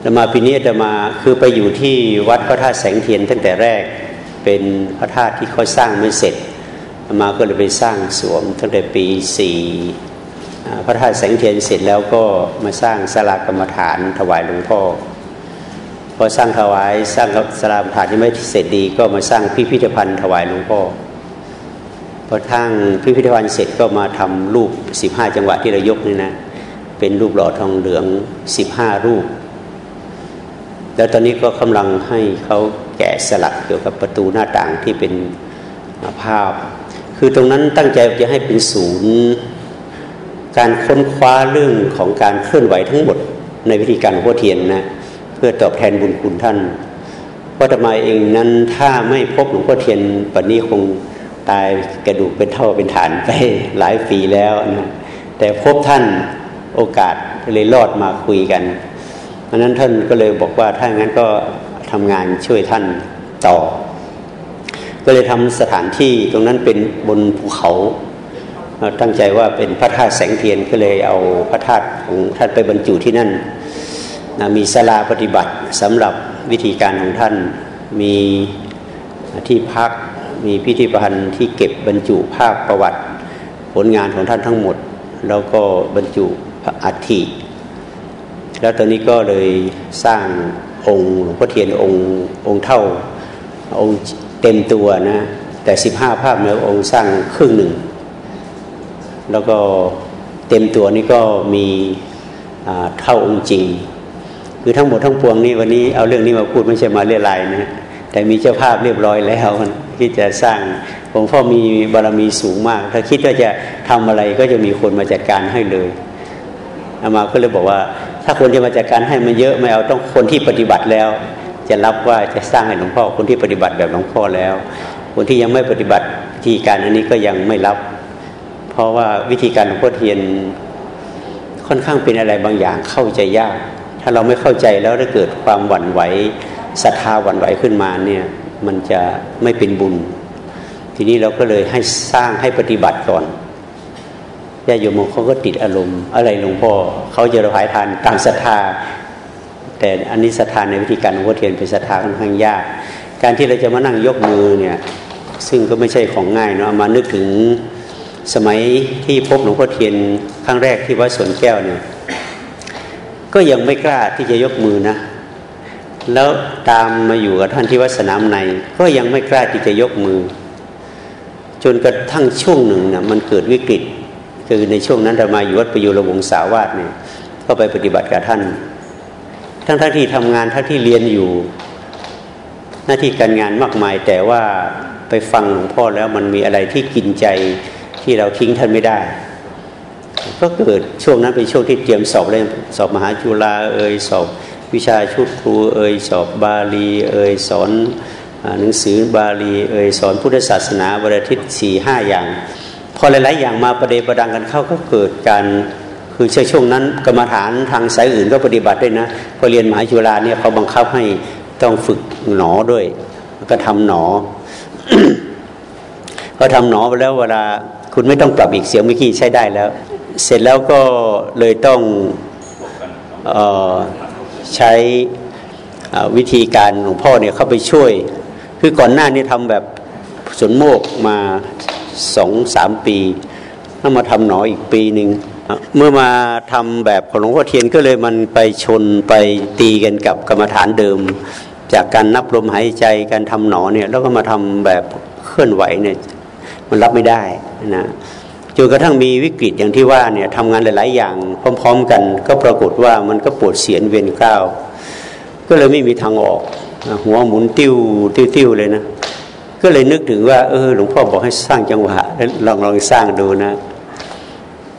แต่มาปีนี้จะมาคือไปอยู่ที่วัดพระธาตุแสงเทียนตั้งแต่แรกเป็นพระธาตุที่เขาสร้างไม่เสร็จมาก็เลยไปสร้างสวมตั้งแต่ปีสี่พระธาตุแสงเทียนเสร็จแล้วก็มาสร้างสลากรรมฐานถวายหลวงพ่อพอสร้างถวายสร้างสลากรรมฐานที่ไม่เสร็จดี ก็มาสร้างพิพิธภัณฑ์ถวายหลวงพ่อพอทั้งพิพิธภัณฑ์เสร็จก็มาทำรูปสิบห้าจังหวะที่เรายกนี่นะเป็นรูปหล่อทองเหลืองสิบห้ารูป แล้วตอนนี้ก็กำลังให้เขาแกะสลักเกี่ยวกับประตูหน้าต่างที่เป็นภาพ คือตรงนั้นตั้งใจจะให้เป็นศูนย์การค้นคว้าเรื่องของการเคลื่อนไหวทั้งหมดในวิธีการหัวเทียนนะเพื่อตอบแทนบุญคุณท่านเพราะธรรมาเองนั้นถ้าไม่พบหลวงพ่อเทียนปัจนี้คงตายกระดูกเป็นเท่าเป็นฐานไปหลายปีแล้วนะแต่พบท่านโอกาสเลยรอดมาคุยกัน เพราะนั้นท่านก็เลยบอกว่าถ้างั้นก็ทำงานช่วยท่านต่อ ก็เลยทำสถานที่ตรงนั้นเป็นบนภูเขาตั้งใจว่าเป็นพระธาตุแสงเทียนก็เลยเอาพระธาตุของท่านไปบรรจุที่นั่นนะมีศาลาปฏิบัติสำหรับวิธีการของท่าน มีที่พัก มีพิธีพันธ์ที่เก็บบรรจุภาพประวัติ ผลงานของท่านทั้งหมด แล้วก็บรรจุพระอัฐิ แล้วตอนนี้ก็เลยสร้างองค์หลวงพ่อเทียนองค์องค์เท่าองค์เต็มตัวนะ แต่สิบห้าภาพเนื้อองค์สร้างครึ่งหนึ่ง แล้วก็เต็มตัวนี้ก็มีเท่าองค์จริง คือทั้งหมดทั้งปวงนี้วันนี้เอาเรื่องนี้มาพูดไม่ใช่มาเรียลายนะแต่มีเจ้าภาพเรียบร้อยแล้วที่จะสร้างหลวงพ่อมีบารมีสูงมาก ถ้าคิดว่าจะทำอะไรก็จะมีคนมาจัดการให้เลยอามาก็เลยบอกว่า ถ้าคนจะมาจัดการให้มันเยอะไม่เอาต้องคนที่ปฏิบัติแล้ว จะรับว่าจะสร้างให้หลวงพ่อคนที่ปฏิบัติแบบหลวงพ่อแล้ว คนที่ยังไม่ปฏิบัติวิธีการอันนี้ก็ยังไม่รับ เพราะว่าวิธีการหลวงพ่อเทียนค่อนข้างเป็นอะไรบางอย่างเข้าใจยาก ถ้าเราไม่เข้าใจแล้วถ้าเกิดความหวั่นไหวศรัทธาหวั่นไหวขึ้นมาเนี่ยมันจะไม่เป็นบุญ ทีนี้เราก็เลยให้สร้างให้ปฏิบัติก่อน ญาโยมเขาก็ติดอารมณ์ อะไรหลวงพ่อเขาจะรหายทานตามศรัทธา แต่อันนี้ศรัทธาในวิธีการหลวงพ่อเทียนเป็นศรัทธาค่อนข้างยาก การที่เราจะมานั่งยกมือเนี่ยซึ่งก็ไม่ใช่ของง่ายเนาะมานึกถึงสมัยที่พบหลวงพ่อเทียนครั้งแรกที่วัดสวนแก้วเนี่ยก็ยังไม่กล้าที่จะยกมือนะ แล้วตามมาอยู่กับท่านที่วัดสนามใน ก็ยังไม่กล้าที่จะยกมือ จนกระทั่งช่วงหนึ่งนะมันเกิดวิกฤต คือในช่วงนั้นเรามาอยู่วัดประยุรวงศาวาสเนี่ยก็ไปปฏิบัติกับท่าน ทั้งท่านที่ทำงานทั้งที่เรียนอยู่ หน้าที่การงานมากมาย แต่ว่าไปฟังหลวงพ่อแล้วมันมีอะไรที่กินใจที่เราทิ้งท่านไม่ได้ ก็เกิดช่วงนั้นเป็นช่วงที่เตรียมสอบเลยสอบมหาจุฬาเอ่ยสอบวิชาชุดครูเอ่ยสอบบาลีเอ่ยสอนหนังสือบาลีเอ่ยสอนพุทธศาสนาบริทิศสี่ห้าอย่าง พอหลาย ๆ อย่างมาประเดประดังกันเข้าก็เกิดการคือช่วงนั้นกรรมฐานทางสายอื่นก็ปฏิบัติด้วยนะพอเรียนมหาจุฬาเนี่ยเขาบังคับให้ต้องฝึกหนอด้วย ก็ทำหนอพอทำหนอไปแล้วเวลาคุณไม่ต้องปรับอีกเสียงเมื่อกี้ใช้ได้แล้ว เสร็จแล้วก็เลยต้องออใช้วิธีการหลวงพ่อเนี่ยเข้าไปช่วย คือก่อนหน้านี้ทำแบบสนโมกมา สองสามปีแล้วมาทำหนออีกปีหนึ่งเมื่อมาทำแบบของหลวงพ่อเทียนก็เลยมันไปชนไปตีกันกับกรรมฐานเดิม จากการนับลมหายใจการทำหนอเนี่ยแล้วก็มาทำแบบเคลื่อนไหวเนี่ยมันรับไม่ได้นะจนกระทั่งมีวิกฤตอย่างที่ว่าเนี่ยทำงานหลาย ๆ อย่างพร้อม ๆ กัน ก็ปรากฏว่ามันก็ปวดเสียนเวียนก้าวก็เลยไม่มีทางออกหัวหมุนติ้วติ้วเลยนะ ก็เลยนึกถึงว่าเออหลวงพ่อบอกให้สร้างจังหวะลองลองสร้างดูนะ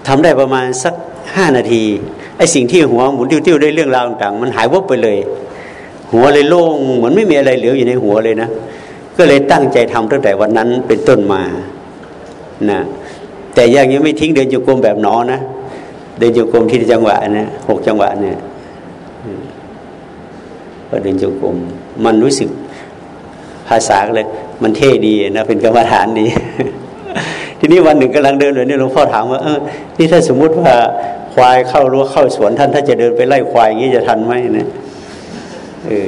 ทำได้ประมาณสักห้านาทีไอ้สิ่งที่หัวหมุนติ้วๆได้เรื่องราวต่างๆ มันหายวับไปเลย หัวเลยโล่งเหมือนไม่มีอะไรเหลืออยู่ในหัวเลยนะ ก็เลยตั้งใจทำตั้งแต่วันนั้นเป็นต้นมานะแต่ยังยังไม่ทิ้งเดินโยกรมแบบหนอนะ เดินโยกรมที่จังหวะนะหกจังหวะเนี่ยก็เดินโยกรมมันรู้สึกภาษาเลย มันเท่ดีนะเป็นกรรมฐานดี ทีนี้วันหนึ่งกำลังเดินเลยนี่หลวงพ่อถามว่าเออนี่ถ้าสมมุติว่าควายเข้ารั้วเข้าสวนท่านถ้าจะเดินไปไล่ควายอย่างนี้จะทันไหมเนี่ยเออ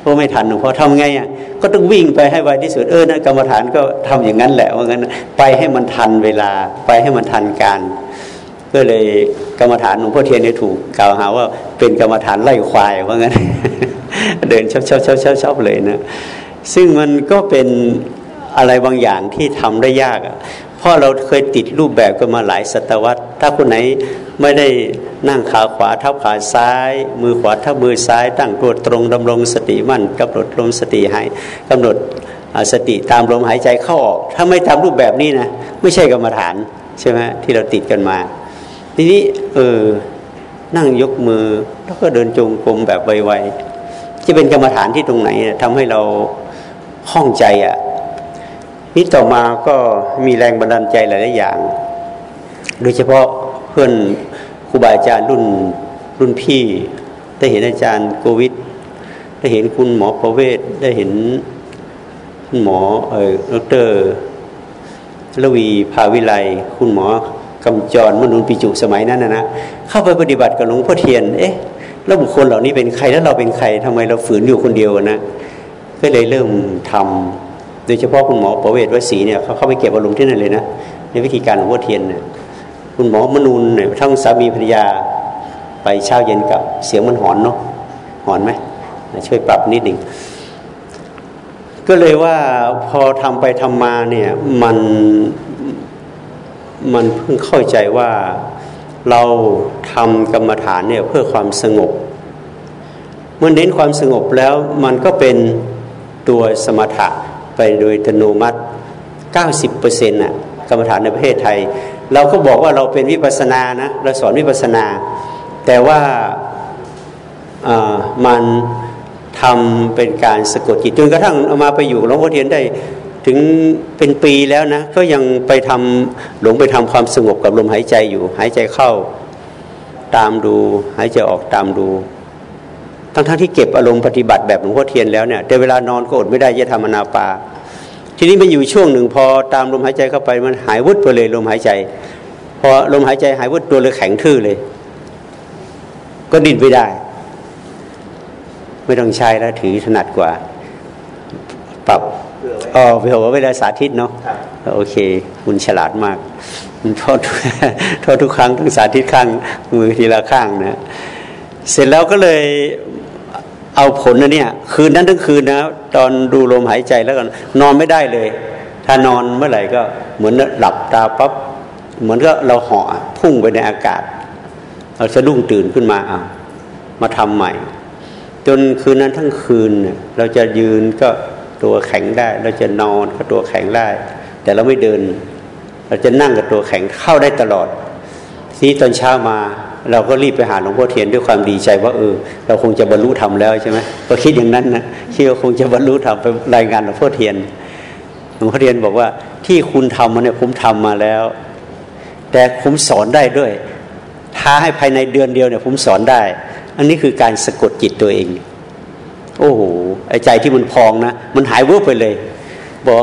เพราะไม่ทันหลวงพ่อทำไงอะก็ต้องวิ่งไปให้ไวที่สุดเออนะกรรมฐานก็ทำอย่างนั้นแหละว่างั้นไปให้มันทันเวลาไปให้มันทันการ ก็เลยกรรมฐานหลวงพ่อเทียนเนี่ยถูกกล่าวหาว่าเป็นกรรมฐานไล่ควายว่างั้น เดินชอบชอบชอบชอบชอบเลยนะ ซึ่งมันก็เป็นอะไรบางอย่างที่ทำได้ยากอะเพราะเราเคยติดรูปแบบกันมาหลายศตวรรษ ถ้าคนไหนไม่ได้นั่งขาขวาทับขาซ้าย มือขวาทับมือซ้าย ตั้งตัวตรงดำรงสติมั่นกำหนดลมสติหายกำหนดสติตามลมหายใจเข้าออก ถ้าไม่ทำรูปแบบนี้นะไม่ใช่กรรมฐานใช่ไหมที่เราติดกันมา ทีนี้เออนั่งยกมือแล้วก็เดินจงกรมแบบไวๆจะเป็นกรรมฐานที่ตรงไหนทำให้เรา ห้องใจอะ่ะนี่ต่อมาก็มีแรงบันดาลใจหลายๆอย่าง โดยเฉพาะเพื่อนครูบาอาจารย์รุ่นรุ่นพี่ ได้เห็นอาจารย์โควิดได้เห็นคุณหมอประเวศได้เห็นคุณหมอเออดรละวีภาวิไลคุณหมอกำจรมนุนปิจุสมัยนั้นนะนะเข้าไปปฏิบัติกับหลวงพ่อเทียน เอ๊ะแล้วบุคคลเหล่านี้เป็นใครแล้วเราเป็นใครทำไมเราฝืนอยู่คนเดียวนะ ก็เลยเริ่มทำโดยเฉพาะคุณหมอประเวศวสีเนี่ยเขาเข้าไปเก็บอารมณ์ที่นั่นเลยนะในวิธีการหลวงพ่อเทียนเนี่ยคุณหมอมนูนเนี่ยทั้งสามีภรรยาไปเช้าเย็นกับเสียงมันหอนเนาะหอนไหมช่วยปรับนิดหนึ่งก็เลยว่าพอทำไปทำมาเนี่ยมันมันเพิ่งเข้าใจว่าเราทำกรรมฐานเนี่ยเพื่อความสงบ เมื่อเน้นความสงบแล้วมันก็เป็น ตัวสมถะไปโดยอัตโนมัติ 90%น่ะกรรมฐานในประเทศไทย เราก็บอกว่าเราเป็นวิปัสนานะเราสอนวิปัสนา แต่ว่ามันทำเป็นการสะกดจิตจนกระทั่งเอามาไปอยู่หลวงพ่อเทียนได้ถึงเป็นปีแล้วนะ ก็ยังไปทำหลงไปทำความสงบกับลมหายใจอยู่ หายใจเข้าตามดู หายใจออกตามดู ทั้งทั้งที่เก็บอารมณ์ปฏิบัติแบบหลวงพ่อเทียนแล้วเนี่ยแต่เวลานอนก็อดไม่ได้จะทำอนาปา ทีนี้มันอยู่ช่วงหนึ่งพอตามลมหายใจเข้าไปมันหายวุดไปเลยลมหายใจ พอลมหายใจหายวุดตัวเลยแข็งทื่อเลย ก็ดิ้นไม่ได้ ไม่ต้องใช้แล้วถือถนัดกว่า ปรับอ๋อเผื่อว่าเวลาสาธิตเนาะโอเค คุณฉลาดมากโทษโทษทุกครั้งต้องสาธิตข้างมือทีละข้างนะเสร็จแล้วก็เลย เอาผลนะเนี่ย คืนนั้นทั้งคืนนะ ตอนดูลมหายใจแล้วกันนอนไม่ได้เลย ถ้านอนเมื่อไหร่ก็เหมือนหลับตาปั๊บเหมือนก็เราเหาะพุ่งไปในอากาศเราจะดุ้งตื่นขึ้นมาเอะมาทำใหม่ จนคืนนั้นทั้งคืนเราจะยืนก็ตัวแข็งได้ เราจะนอนก็ตัวแข็งได้ แต่เราไม่เดิน เราจะนั่งกับตัวแข็งเข้าได้ตลอด ทีตอนเช้ามา เราก็รีบไปหาหลวงพ่อเทียนด้วยความดีใจว่าเออ เราคงจะบรรลุธรรมแล้วใช่ไหมก็คิดอย่างนั้นนะคิดว่าคงจะบรรลุธรรมไปรายงานหลวงพ่อเทียนหลวงพ่อเทียนบอกว่าที่คุณทำมาเนี่ยผมทำมาแล้ว แต่ผมสอนได้ด้วย ท้าให้ภายในเดือนเดียวเนี่ยผมสอนได้ อันนี้คือการสะกดจิตตัวเอง โอ้โหไอ้ใจที่มันพองนะ มันหายวุบไปเลย บอก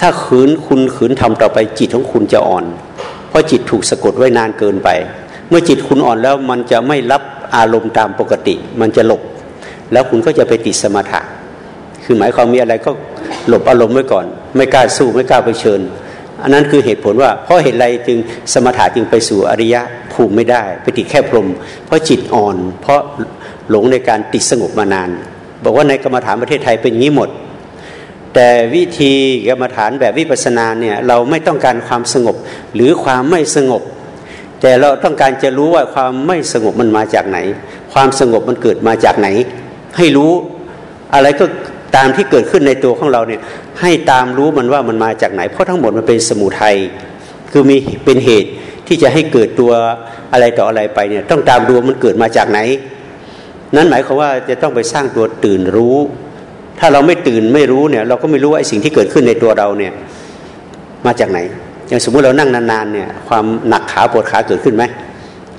ถ้าขืนคุณขืนทำต่อไปจิตของคุณจะอ่อน เพราะจิตถูกสะกดไว้นานเกินไป เมื่อจิตคุณอ่อนแล้วมันจะไม่รับอารมณ์ตามปกติ มันจะหลบ แล้วคุณก็จะไปติดสมถะ คือหมายความมีอะไรก็หลบอารมณ์ไว้ก่อน ไม่กล้าสู้ไม่กล้าไปเชิญ อันนั้นคือเหตุผลว่าเพราะเหตุไรจึงสมถะจึงไปสู่อริยะภูมิไม่ได้ ไปติดแค่พรม เพราะจิตอ่อน เพราะหลงในการติดสงบมานาน บอกว่าในกรรมฐานประเทศไทยเป็นอย่างนี้หมดแต่วิธีกรรมฐานแบบวิปัสสนาเนี่ยเราไม่ต้องการความสงบหรือความไม่สงบ แต่เราต้องการจะรู้ว่าความไม่สงบมันมาจากไหน ความสงบมันเกิดมาจากไหน ให้รู้อะไรก็ตามที่เกิดขึ้นในตัวของเราเนี่ยให้ตามรู้มันว่ามันมาจากไหน เพราะทั้งหมดมันเป็นสมุทัยคือมีเป็นเหตุที่จะให้เกิดตัวอะไรต่ออะไรไปเนี่ยต้องตามดูมันเกิดมาจากไหน นั้นหมายความว่าจะต้องไปสร้างตัวตื่นรู้ ถ้าเราไม่ตื่นไม่รู้เนี่ย เราก็ไม่รู้ว่าไอ้สิ่งที่เกิดขึ้นในตัวเราเนี่ยมาจากไหน อย่างสมมุติเรานั่งนานๆเนี่ยความหนักขาปวดขาเกิดขึ้นไหม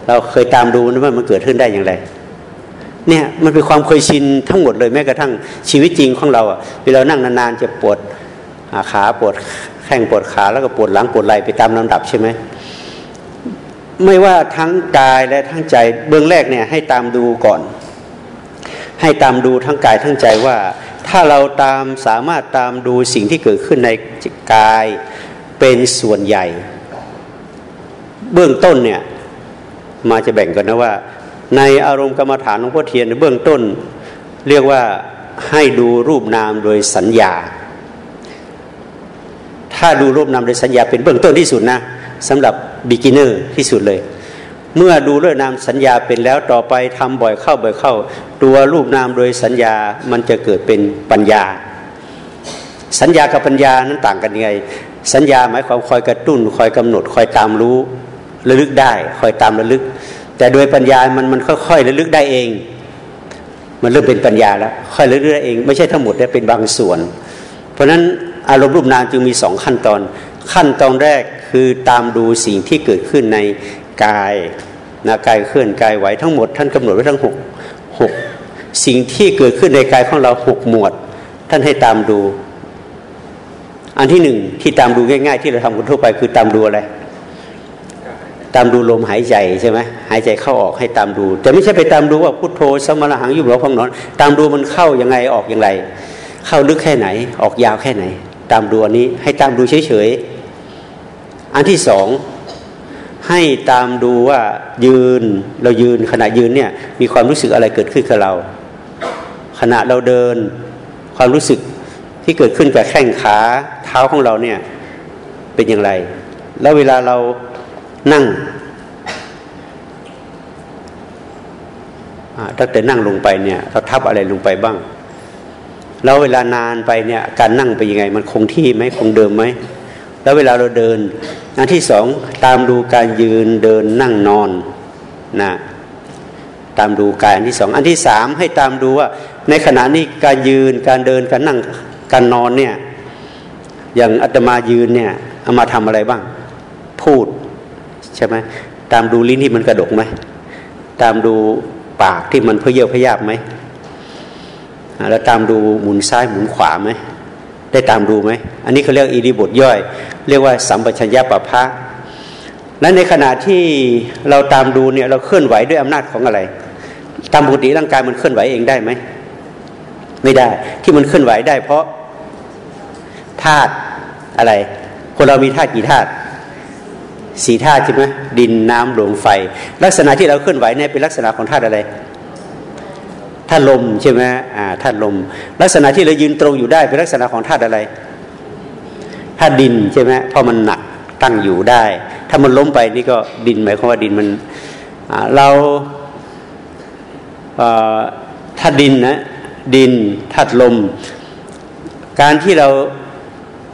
เราเคยตามดูนะว่ามันเกิดขึ้นได้อย่างไรเนี่ยมันเป็นความเคยชินทั้งหมดเลยแม้กระทั่งชีวิตจริงของเราอะเวลานั่งนานๆจะปวดขาปวดแข้งปวดขาแล้วก็ปวดหลังปวดไหล่ไปตามลำดับใช่ไหมไม่ว่าทั้งกายและทั้งใจเบื้องแรกเนี่ยให้ตามดูก่อน ให้ตามดูทั้งกายทั้งใจว่า ถ้าเราตามสามารถตามดูสิ่งที่เกิดขึ้นในกาย เป็นส่วนใหญ่ เบื้องต้นเนี่ยอาตมาจะแบ่งกันนะว่า ในอารมณ์กรรมฐานหลวงพ่อเทียนในเบื้องต้น เรียกว่าให้ดูรูปนามโดยสัญญา ถ้าดูรูปนามโดยสัญญาเป็นเบื้องต้นที่สุดนะสำหรับ beginner ที่สุดเลย เมื่อดูรูปนามสัญญาเป็นแล้วต่อไปทำบ่อยเข้าบ่อยเข้า ตัวรูปนามโดยสัญญามันจะเกิดเป็นปัญญา สัญญากับปัญญานั้นต่างกันยังไง สัญญาหมายความคอยกระตุ้น คอยกำหนด คอยตามรู้ระลึกได้ คอยตามระลึก แต่โดยปัญญามันมันค่อยๆระลึกได้เอง มันเริ่มเป็นปัญญาแล้วค่อยระลึกได้เอง ไม่ใช่ทั้งหมดแต่เป็นบางส่วน เพราะฉะนั้นอารมณ์รูปนามจึงมีสองขั้นตอน ขั้นตอนแรกคือตามดูสิ่งที่เกิดขึ้นในกายนะกายเคลื่อนกายไหวทั้งหมด ท่านกำหนดไว้ทั้งหกหกสิ่งที่เกิดขึ้นในกายของเราหกหมวด ท่านให้ตามดู อันที่หนึ่งที่ตามดูง่าย ๆ ที่เราทำกันทั่วไปคือตามดูอะไร ตามดูลมหายใจใช่ไหมหายใจเข้าออกให้ตามดู แต่ไม่ใช่ไปตามดูว่าพุทโธสมรหังยุบหลอพองนอน ตามดูมันเข้ายังไงออกอย่างไร เข้าลึกแค่ไหน ออกยาวแค่ไหน ตามดูอันนี้ให้ตามดูเฉยๆอันที่สองให้ตามดูว่ายืนเรายืนขณะยืนเนี่ยมีความรู้สึกอะไรเกิดขึ้นกับเรา ขณะเราเดิน ความรู้สึก ที่เกิดขึ้นกับแข้งขาเท้าของเราเนี่ยเป็นอย่างไร แล้วเวลาเรานั่งตั้งแต่นั่งลงไปเนี่ยเราทับอะไรลงไปบ้าง แล้วเวลานานไปเนี่ยการนั่งไปยังไง มันคงที่ไหมคงเดิมไหมแล้วเวลาเราเดินอันที่สองตามดูการยืนเดินนั่งนอนนะตามดูกายอันที่สองอันที่สามให้ตามดูว่า ในขณะนี้การยืนการเดินการนั่ง การนอนเนี่ยอย่างอาตมายืนเนี่ยเอามาทำอะไรบ้าง พูดใช่ไหมตามดูลิ้นที่มันกระดกไหมตามดูปากที่มันเพื่อเยี่ยวพยาบไหมแล้วตามดูหมุนซ้ายหมุนขวาไหมได้ตามดูไหมอันนี้เขาเรียกอิริบทย่อย เรียกว่าสัมปชัญญะปะพะและในขณะที่เราตามดูเนี่ยเราเคลื่อนไหวด้วยอำนาจของอะไร ตามปกติร่างกายมันเคลื่อนไหวเองได้ไหมไม่ได้ที่มันเคลื่อนไหวได้เพราะ ธาตุอะไร คนเรามีธาตุกี่ธาตุสีธาตุใช่ไหมดินน้ำลมไฟ ลักษณะที่เราเคลื่อนไหวเนี่ยเป็นลักษณะของธาตุอะไรธาตุลมใช่ไหมอ่าธาตุลม ลักษณะที่เรายืนตรงอยู่ได้เป็นลักษณะของธาตุอะไรธาตุดินใช่ไหมเพราะมันหนักตั้งอยู่ได้ ถ้ามันล้มไปนี่ก็ดินหมายความว่าดินมันเราธาตุดินนะดินธาตุลม การที่เรา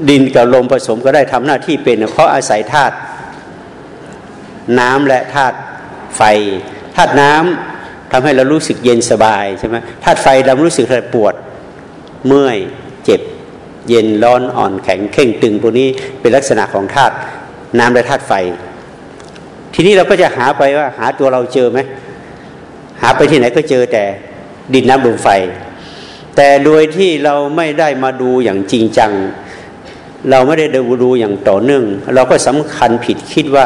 ดินกับลมผสมก็ได้ทำหน้าที่เป็น เพราะอาศัยธาตุน้ำและธาตุไฟธาตุน้ำทำให้เรารู้สึกเย็นสบายใช่ไหมธาตุไฟเรารู้สึกอะไรปวดเมื่อยเจ็บ เย็นร้อนอ่อนแข็งเข่งตึงพวกนี้เป็นลักษณะของธาตุน้ำและธาตุไฟ ทีนี้เราก็จะหาไปว่าหาตัวเราเจอไหมหาไปที่ไหนก็เจอแต่ดินน้ำลมไฟ แต่โดยที่เราไม่ได้มาดูอย่างจริงจัง เราไม่ได้ดูอย่างต่อเนื่อง เราก็สำคัญผิดคิดว่า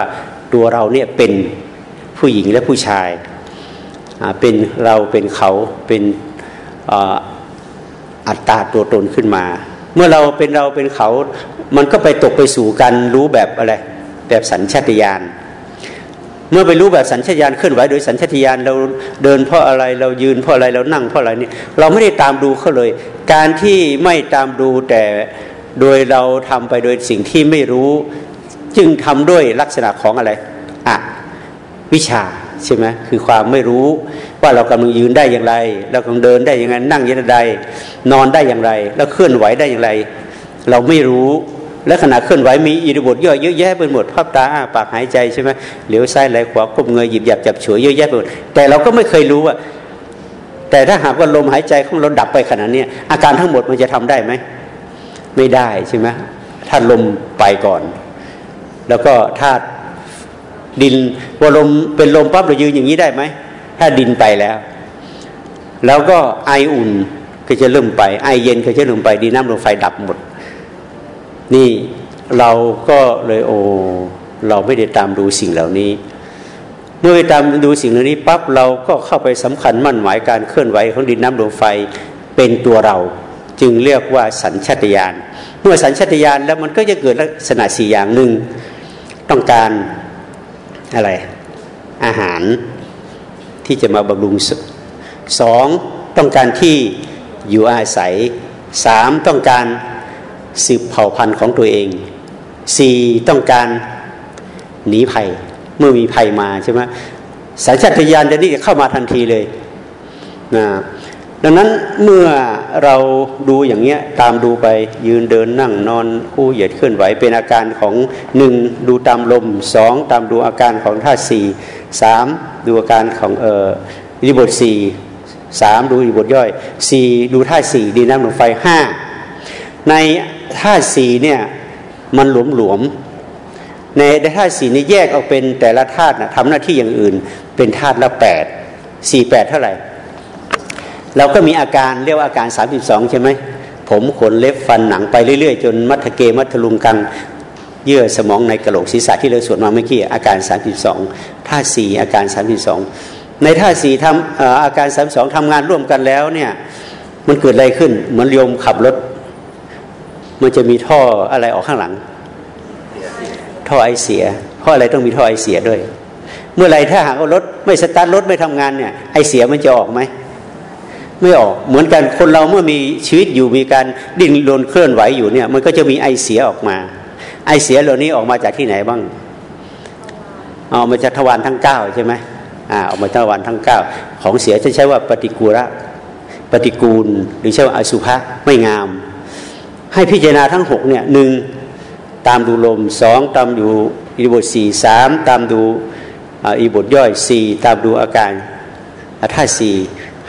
ตัวเราเนี่ยเป็นผู้หญิงและผู้ชาย เป็นเราเป็นเขาเป็นอัตตาตัวตนขึ้นมา เมื่อเราเป็นเราเป็นเขา มันก็ไปตกไปสู่การรู้แบบอะไรแบบสัญชาตญาณเมื่อไปรู้แบบสัญชาตญาณเคลื่อนไหวโดยสัญชาตญาณเราเดินเพราะอะไรเรายืนเพราะอะไรเรานั่งเพราะอะไรนี่เราไม่ได้ตามดูเขาเลย การที่ไม่ตามดูแต่ โดยเราทำไปโดยสิ่งที่ไม่รู้ จึงทำด้วยลักษณะของอะไรอะวิชาใช่ไหมคือความไม่รู้ว่าเรากำลังยืนได้อย่างไร เรากำลังเดินได้อย่างไรนั่งยังไงนอนได้อย่างไร แล้วเคลื่อนไหวได้อย่างไร เราไม่รู้และขณะเคลื่อนไหวมีอิริบทย่อยเยอะแยะไปหมดภาพตาปากหายใจใช่ไหมเหลียวซ้ายไหลขวาก้มเงยหยิบหยับจับฉวยเยอะแยะไปหมดแต่เราก็ไม่เคยรู้ว่าแต่ถ้าหากว่าลมหายใจของเราดับไปขนาดนี้อาการทั้งหมดมันจะทำได้ไหม ไม่ได้ใช่ไหมถ้าลมไปก่อน แล้วก็ถ้าดินพอลมเป็นลมปั๊บเรายืนอย่างนี้ได้ไหมถ้าดินไปแล้ว แล้วก็ไออุ่นก็จะเริ่มไป ไอเย็นก็จะเริ่มไปดินน้ำลมไฟดับหมด นี่เราก็เลยโอ้เราไม่ได้ตามดูสิ่งเหล่านี้ เมื่อไปตามดูสิ่งเหล่านี้ปั๊บเราก็เข้าไปสำคัญมั่นหมายการเคลื่อนไหวของดินน้ำลมไฟเป็นตัวเรา จึงเรียกว่าสัญชาตญาณเมื่อสัญชาตญาณแล้วมันก็จะเกิดลักษณะสี่อย่างหนึ่งต้องการอะไรอาหารที่จะมาบำรุงสองต้องการที่อยู่อาศัยสามต้องการสืบเผ่าพันธุ์ของตัวเองสี่ต้องการหนีภัย เมื่อมีภัยมาใช่ไหมสัญชาตญาณจะนี่จะเข้ามาทันทีเลยนะ ดังนั้นเมื่อเราดูอย่างเงี้ยตามดูไปยืนเดินนั่งนอนคู่เหยียดเคลื่อนไหวเป็นอาการของหนึ่งดูตามลมสองตามดูอาการของธาสี่สามดูอาการของเอ่อริบทสี่สามดูริบทย่อยสี่ดูธาสี่ดีน้ำลมไฟห้าในธาสี่เนี่ยมันหลวมหลวมในธาตุสี่นี่แยกออกเป็นแต่ละธาตุนะทำหน้าที่อย่างอื่น เป็นธาตุละแปดสี่แปดเท่าไหร่ เราก็มีอาการเรียกว่าอาการ 32 ใช่ไหม ผมขนเล็บฟันหนังไปเรื่อยๆ จนมัทเกมัทลุงกังเยื่อสมองในกระโหลกศีรษะที่เราสวดมาเมื่อกี้อาการ 32ท่าสี่อาการ 32 ในท่าสี่ทำอาการ 32ทำงานร่วมกันแล้วเนี่ยมันเกิดอะไรขึ้นเหมือนโยมขับรถ มันจะมีท่ออะไรออกข้างหลัง ท่อไอเสียเพราะอะไรต้องมีท่อไอเสียด้วย เมื่อไรถ้าหากว่ารถไม่สตาร์ทรถไม่ทำงานเนี่ยไอเสียมันจะออกไหม ไม่ออก เหมือนกันคนเราเมื่อมีชีวิตอยู่มีการดิ้นรนเคลื่อนไหวอยู่เนี่ย มันก็จะมีไอเสียออกมา ไอเสียเหล่านี้ออกมาจากที่ไหนบ้างเอามาจากทวารทั้งเก้าใช่ไหมอ่าออกมาจากทวารทั้งเก้าของเสียจะใช้ว่าปฏิกูระปฏิกูล หรือใช้ว่าอสุภะไม่งาม ให้พิจารณาทั้งหกเนี่ยหนึ่งตามดูลมสองตามดูอิบทสี่สามตามดูอิบทย่อยสี่ตามดูอาการท่าสี่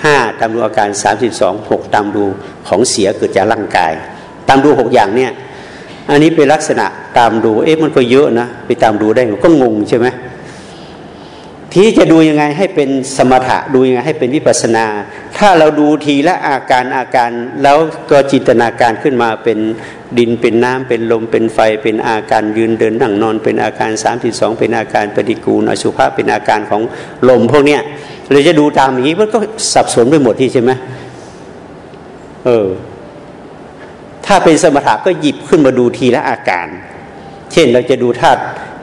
ห้าตามดูอาการสามสิบสองหกตามดูของเสียเกิดจากร่างกาย ตามดูหกอย่างเนี่ยอันนี้เป็นลักษณะตามดูเอ๊ะมันก็เยอะนะไปตามดูได้ก็งงใช่ไหมที่จะดูยังไงให้เป็นสมถะดูยังไงให้เป็นวิปัสนา ถ้าเราดูทีละอาการอาการแล้วก็จินตนาการขึ้นมาเป็นดินเป็นน้ำเป็นลมเป็นไฟ เป็นอาการยืนเดินนั่งนอน เป็นอาการสามสิบสองเป็นอาการปฏิกูลอสุภะเป็นอาการของลมพวกเนี้ย เราจะดูตามอย่างนี้มันก็สับสนไปหมดที่ใช่ไหมเออ ถ้าเป็นสมถะก็หยิบขึ้นมาดูทีละอาการ เช่นเราจะดูธาตุ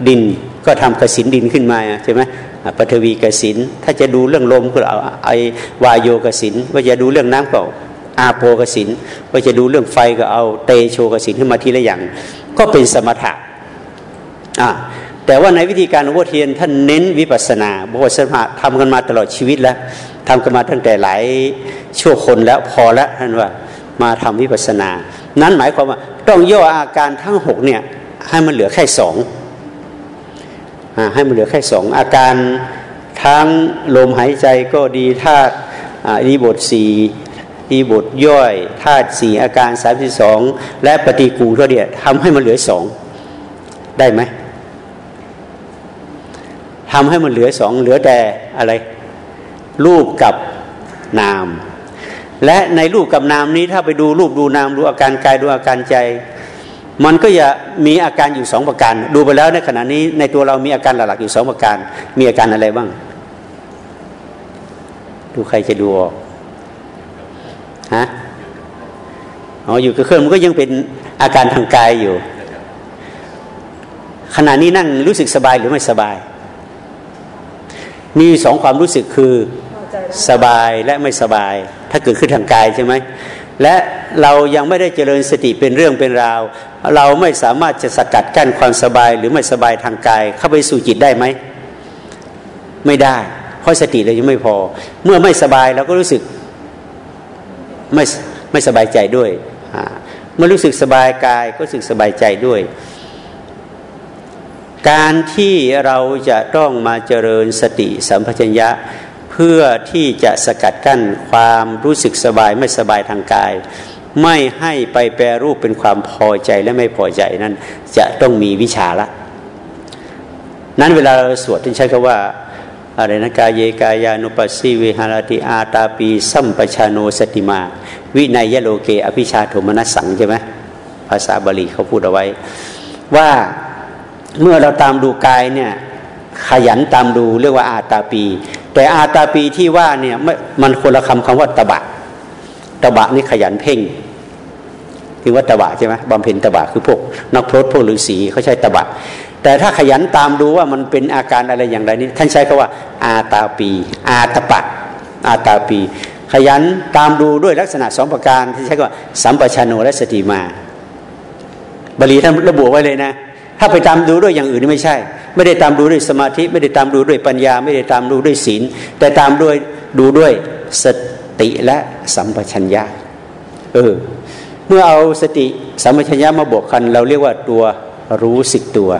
ดินก็ทำกสินดินขึ้นมาใช่ไหมปฐวีกสินถ้าจะดูเรื่องลมก็เอาไอวายโยกสินว่าจะดูเรื่องน้ำก็อาโปกสินว่าจะดูเรื่องไฟก็เอาเตโชกสินขึ้นมาทีละอย่าง ก็เป็นสมถะอ่า แต่ว่าในวิธีการหลวงพ่อเทียนท่านเน้นวิปัสนาบวชสมาทำกันมาตลอดชีวิตแล้วทำกันมาตั้งแต่หลายชั่วคนแล้วพอแล้วท่านว่ามาทำวิปัสนา นั้นหมายความว่าต้องย่ออาการทั้งหกเนี่ยให้มันเหลือแค่สองให้มันเหลือแค่สองอาการทั้งลมหายใจก็ดีธาตุอีบทสี่อีบทย่อยธาตุสี่อาการสามสิบสองและปฏิกูลก็เดียทำให้มันเหลือสองได้ไหม ทำให้มันเหลือสองเหลือแต่อะไร รูปกับนาม และในรูปกับนามนี้ถ้าไปดูรูปดูนามดูอาการกายดูอาการใจ มันก็จะมีอาการอยู่สองประการ ดูไปแล้วในขณะนี้ในตัวเรามีอาการหลักๆอยู่สองประการ มีอาการอะไรบ้าง ดูใครจะดูออกฮะอ๋ออยู่กับเครื่องมันก็ยังเป็นอาการทางกายอยู่ ขณะนี้นั่งรู้สึกสบายหรือไม่สบาย มีสองความรู้สึกคือสบายและไม่สบาย ถ้าเกิดขึ้นทางกายใช่ไหมและเรายังไม่ได้เจริญสติเป็นเรื่องเป็นราว เราไม่สามารถจะสกัดกั้นความสบายหรือไม่สบายทางกายเข้าไปสู่จิตได้ไหม ไม่ได้ เพราะสติเรายังไม่พอ เมื่อไม่สบายเราก็รู้สึกไม่ไม่สบายใจด้วยเมื่อรู้สึกสบายกายก็รู้สึกสบายใจด้วย การที่เราจะต้องมาเจริญสติสัมปชัญญะ เพื่อที่จะสกัดกั้นความรู้สึกสบายไม่สบายทางกาย ไม่ให้ไปแปรรูปเป็นความพอใจและไม่พอใจนั้น จะต้องมีวิชาละ นั้นเวลาเราสวดท่านใช้คำว่าอะไรนะกายเยกายานุปัสสีวิหารติอาตาปีสัมปชาโนสติมา วินัยโลเก อภิชาโทมนัสสังใช่ไหมภาษาบาลีเขาพูดเอาไว้ว่า เมื่อเราตามดูกายเนี่ยขยันตามดูเรียกว่าอาตาปี แต่อาตาปีที่ว่าเนี่ยมันคนละคำคำว่าตบะตบะนี่ขยันเพ่งคือว่าตบะใช่ไหมบำเพ็ญตบะคือพวกนักพรตพวกฤาษีเขาใช้ตบะ แต่ถ้าขยันตามดูว่ามันเป็นอาการอะไรอย่างไรนี่ท่านใช้คำว่า อาตาปี อาตปะ อาตาปี ขยันตามดูด้วยลักษณะสองประการที่ใช้คำว่าสัมปชัญโนและสติมาบาลีท่านระบุไว้เลยนะ ถ้าไปตามดูด้วยอย่างอื่นนี่ไม่ใช่ ไม่ได้ตามดูด้วยสมาธิ ไม่ได้ตามดูด้วยปัญญา ไม่ได้ตามดูด้วยศีล แต่ตามด้วยดูด้วยสติและสัมปชัญญะเออเมื่อเอาสติสัมปชัญญะมาบวกกันเราเรียกว่าตัวรู้สึกตัว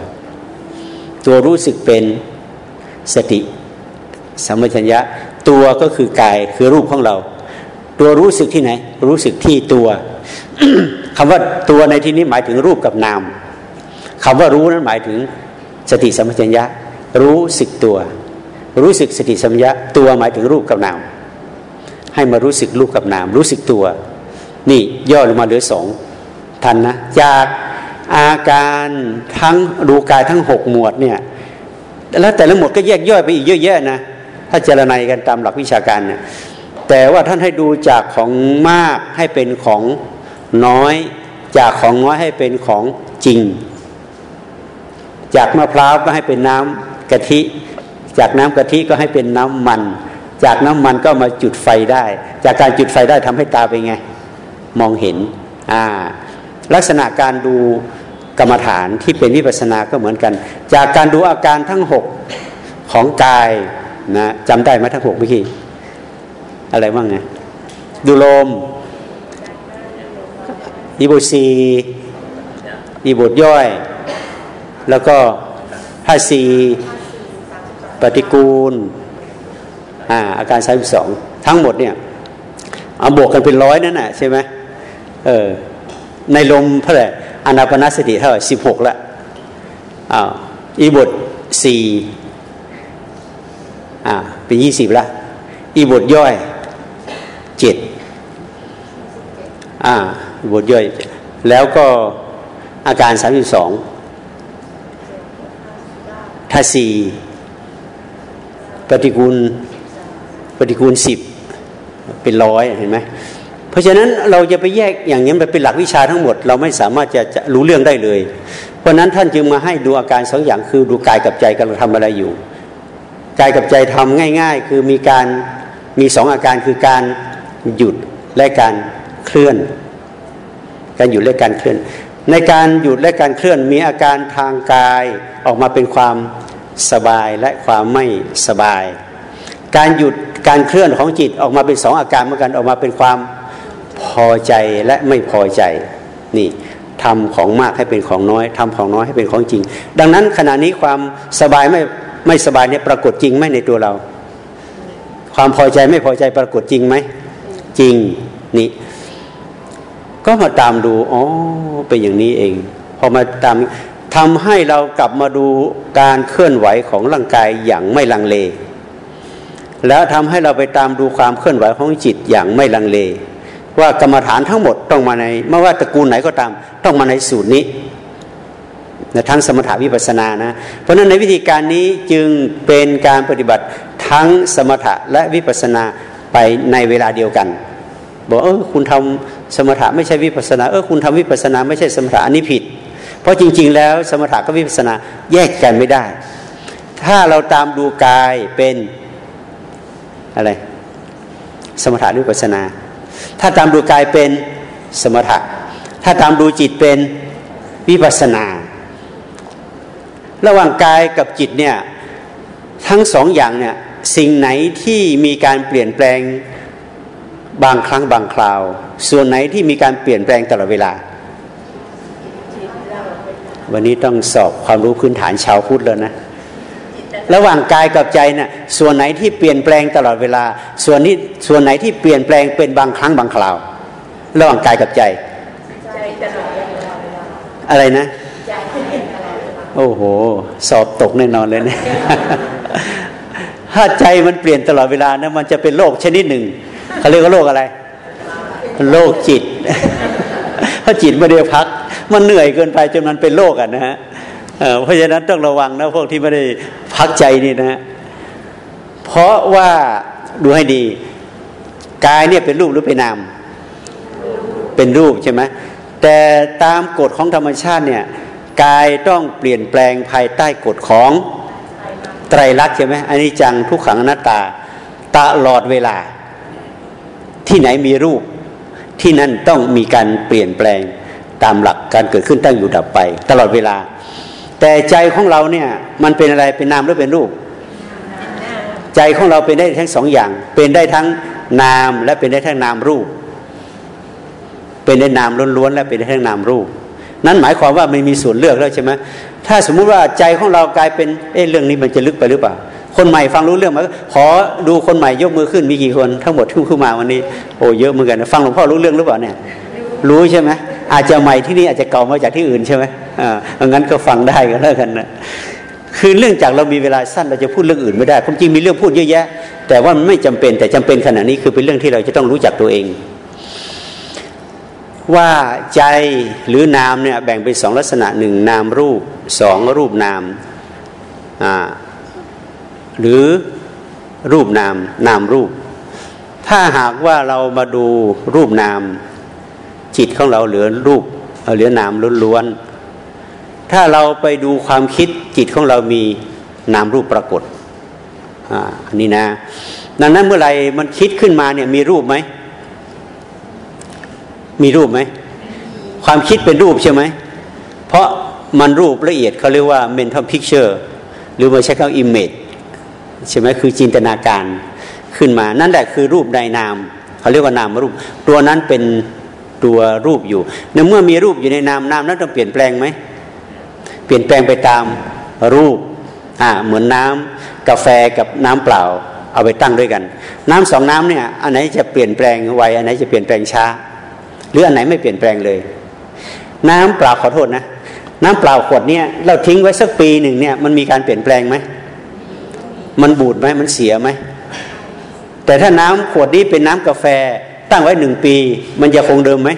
ตัวรู้สึกเป็นสติสัมปชัญญะตัวก็คือกายคือรูปของเรา ตัวรู้สึกที่ไหน รู้สึกที่ตัวคำว่าตัวในที่นี้หมายถึงรูปกับนาม คำว่ารู้นั้นหมายถึงสติสัมปชัญญะ รู้สึกตัว รู้สึกสติสัมปชัญญะตัวหมายถึงรูปกับนาม ให้มารู้สึกรูปกับนาม รู้สึกตัว นี่ย่อลงมาเหลือสองทันนะจากอาการทั้งดูกายทั้งหกหมวดเนี่ยแล้วแต่ละหมวดก็แยกย่อยไปอีกเยอะแยะนะถ้าเจรนายกันตามหลักวิชาการเนี่ยแต่ว่าท่านให้ดูจากของมากให้เป็นของน้อย จากของน้อยให้เป็นของจริง จากมะพร้าวก็ให้เป็นน้ำกะทิ จากน้ำกะทิก็ให้เป็นน้ำมัน จากน้ำมันก็มาจุดไฟได้ จากการจุดไฟได้ทำให้ตาเป็นไง มองเห็นอ่าลักษณะการดูกรรมฐานที่เป็นวิปัสสนาก็เหมือนกัน จากการดูอาการทั้งหกของกายนะจำได้ไหมทั้งหกเมื่อกี้อะไรบ้างไงดูลมอีบุสีอีบุย่อย แล้วก็ห้าสีปฏิกูลอ่าอาการสามสองทั้งหมดเนี่ยเอาบวกกันเป็นร้อยนั่นแหะใช่ไหมเออในลมเท่าไหร่อนาปนาสติเท่าไหร่สิบหกละอ้าวอีบทสี่อ่าเป็นยี่สิบละอีบทย่อยเจ็ดอ่าบทย่อย แล้วก็อาการสามสิบสอง ถ้าสี่ปฏิกูลปฏิกูลสิบเป็นร้อยเห็นไหมเพราะฉะนั้นเราจะไปแยกอย่างนี้ไปเป็นหลักวิชาทั้งหมด เราไม่สามารถจะจะรู้เรื่องได้เลย เพราะนั้นท่านจึงมาให้ดูอาการสองอย่างคือดูกายกับใจกำลังทำอะไรอยู่กายกับใจทำง่าย ๆ คือมีการมีสองอาการคือการหยุดและการเคลื่อน การหยุดและการเคลื่อน ในการหยุดและการเคลื่อนมีอาการทางกายออกมาเป็นความสบายและความไม่สบาย การหยุดการเคลื่อนของจิตออกมาเป็นสองอาการเหมือนกันออกมาเป็นความพอใจและไม่พอใจนี่ทำของมากให้เป็นของน้อยทำของน้อยให้เป็นของจริง ดังนั้นขณะนี้ความสบายไม่ไม่สบายเนี่ยปรากฏจริงไหมในตัวเรา ความพอใจไม่พอใจปรากฏจริงไหมจริงนี่ ก็มาตามดูอ๋อเป็นอย่างนี้เอง พอมาตามทำให้เรากลับมาดูการเคลื่อนไหวของร่างกายอย่างไม่ลังเล แล้วทำให้เราไปตามดูความเคลื่อนไหวของจิตอย่างไม่ลังเล ว่ากรรมฐานทั้งหมดต้องมาในไม่ว่าตระกูลไหนก็ตาม ต้องมาในสูตรนี้นะทั้งสมถาวิปัสนานะ เพราะฉะนั้นในวิธีการนี้จึงเป็นการปฏิบัติทั้งสมถะและวิปัสนาไปในเวลาเดียวกัน บอกเออคุณทำ สมถะไม่ใช่วิปัสนาเออคุณทำวิปัสนาไม่ใช่สมถะอันนี้ผิด เพราะจริง ๆ แล้วสมถะกับวิปัสนาแยกกันไม่ได้ ถ้าเราตามดูกายเป็นอะไรสมถะหรือวิปัสนา ถ้าตามดูกายเป็นสมถะ ถ้าตามดูจิตเป็นวิปัสนา ระหว่างกายกับจิตเนี่ยทั้งสองอย่างเนี่ยสิ่งไหนที่มีการเปลี่ยนแปลงบางครั้งบางคราว ส่วนไหนที่มีการเปลี่ยนแปลงตลอดเวลา วันนี้ต้องสอบความรู้พื้นฐานชาวพุทธแล้วนะระหว่างกายกับใจนะ่ะส่วนไหนที่เปลี่ยนแปลงตลอดเวลา ส่วนนี้ส่วนไหนที่เปลี่ยนแปลงเป็นบางครั้งบางคราว ระหว่างกายกับใจอะไรนะโอ้โห สอบตกแน่นอนเลยเนี่ยถ้าใจมันเปลี่ยนตลอดเวลานะมันจะเป็นโรคชนิดหนึ่งเขาเรียกว่าโรคอะไร โรคจิต เพราะจิตไม่ได้พัก มันเหนื่อยเกินไปจนมันเป็นโรคอะนะฮะเพราะฉะนั้นต้องระวังนะพวกที่ไม่ได้พักใจนี่นะเพราะว่าดูให้ดีกายเนี่ยเป็นรูปหรือเป็นนาม เป็นรูปใช่ไหมแต่ตามกฎของธรรมชาติเนี่ยกายต้องเปลี่ยนแปลงภายใต้กฎของไตรลักษณ์ใช่ไหมอันนี้จังทุกขังอนัตตาตลอดเวลา ที่ไหนมีรูป ที่นั่นต้องมีการเปลี่ยนแปลงตามหลักการเกิดขึ้นตั้งอยู่ดับไป ตลอดเวลา แต่ใจของเราเนี่ยมันเป็นอะไรเป็นนามหรือเป็นรูป ใจของเราเป็นได้ทั้งสองอย่าง เป็นได้ทั้งนามและเป็นได้ทั้งนามรูป เป็นได้นามล้วนๆและเป็นได้ทั้งนามรูป นั้นหมายความว่าไม่มีส่วนเลือกแล้วใช่ไหมถ้าสมมุติว่าใจของเรากลายเป็นเอ๊ะเรื่องนี้มันจะลึกไปหรือเปล่า คนใหม่ฟังรู้เรื่องไหมขอดูคนใหม่ยกมือขึ้นมีกี่คนทั้งหมดที่ขึ้นมาวันนี้โอ้เยอะเหมือนกันฟังหลวงพ่อรู้เรื่องหรือเปล่าเนี่ย รู้ใช่ไหมอาจจะใหม่ที่นี่อาจจะเก่ามาจากที่อื่นใช่ไหมอ่างั้นก็ฟังได้กันแล้วกันนะคือเรื่องจากเรามีเวลาสั้นเราจะพูดเรื่องอื่นไม่ได้ความจริงมีเรื่องพูดเยอะแยะ แต่ว่ามันไม่จำเป็นแต่จำเป็นขณะนี้คือเป็นเรื่องที่เราจะต้องรู้จักตัวเอง ว่าใจหรือนามเนี่ยแบ่งเป็นสองลักษณะหนึ่งนามรูปสองรูปนามอ่า หรือรูปนามนามรูป ถ้าหากว่าเรามาดูรูปนาม จิตของเราเหลือรูปเหลือนามล้วนๆถ้าเราไปดูความคิดจิตของเรามีนามรูปปรากฏอันนี้นะ ดังนั้นเมื่อไรมันคิดขึ้นมาเนี่ยมีรูปไหม มีรูปไหม ความคิดเป็นรูปใช่ไหม เพราะมันรูปละเอียดเขาเรียกว่า mental picture หรือว่าใช้คำ image ใช่ไหมคือจินตนาการขึ้นมา นั่นแหละคือรูปใดนามเขาเรียกว่านามรูป ตัวนั้นเป็นตัวรูปอยู่ในเมื่อมีรูปอยู่ในนามนามนั้นต้องเปลี่ยนแปลงไหมเปลี่ยนแปลงไปตามรูปอ่าเหมือนน้ำกาแฟกับน้ำเปล่า เอาไปตั้งด้วยกัน น้ำสองน้ำเนี่ยอันไหนจะเปลี่ยนแปลงไวอันไหนจะเปลี่ยนแปลงช้า หรืออันไหนไม่เปลี่ยนแปลงเลย น้ำเปล่าขอโทษนะ น้ำเปล่าขวดเนี่ยเราทิ้งไว้สักปีหนึ่งเนี่ยมันมีการเปลี่ยนแปลงไหม มันบูดไหมมันเสียไหม แต่ถ้าน้ำขวดนี้เป็นน้ำกาแฟตั้งไว้หนึ่งปี มันจะคงเดิมไหม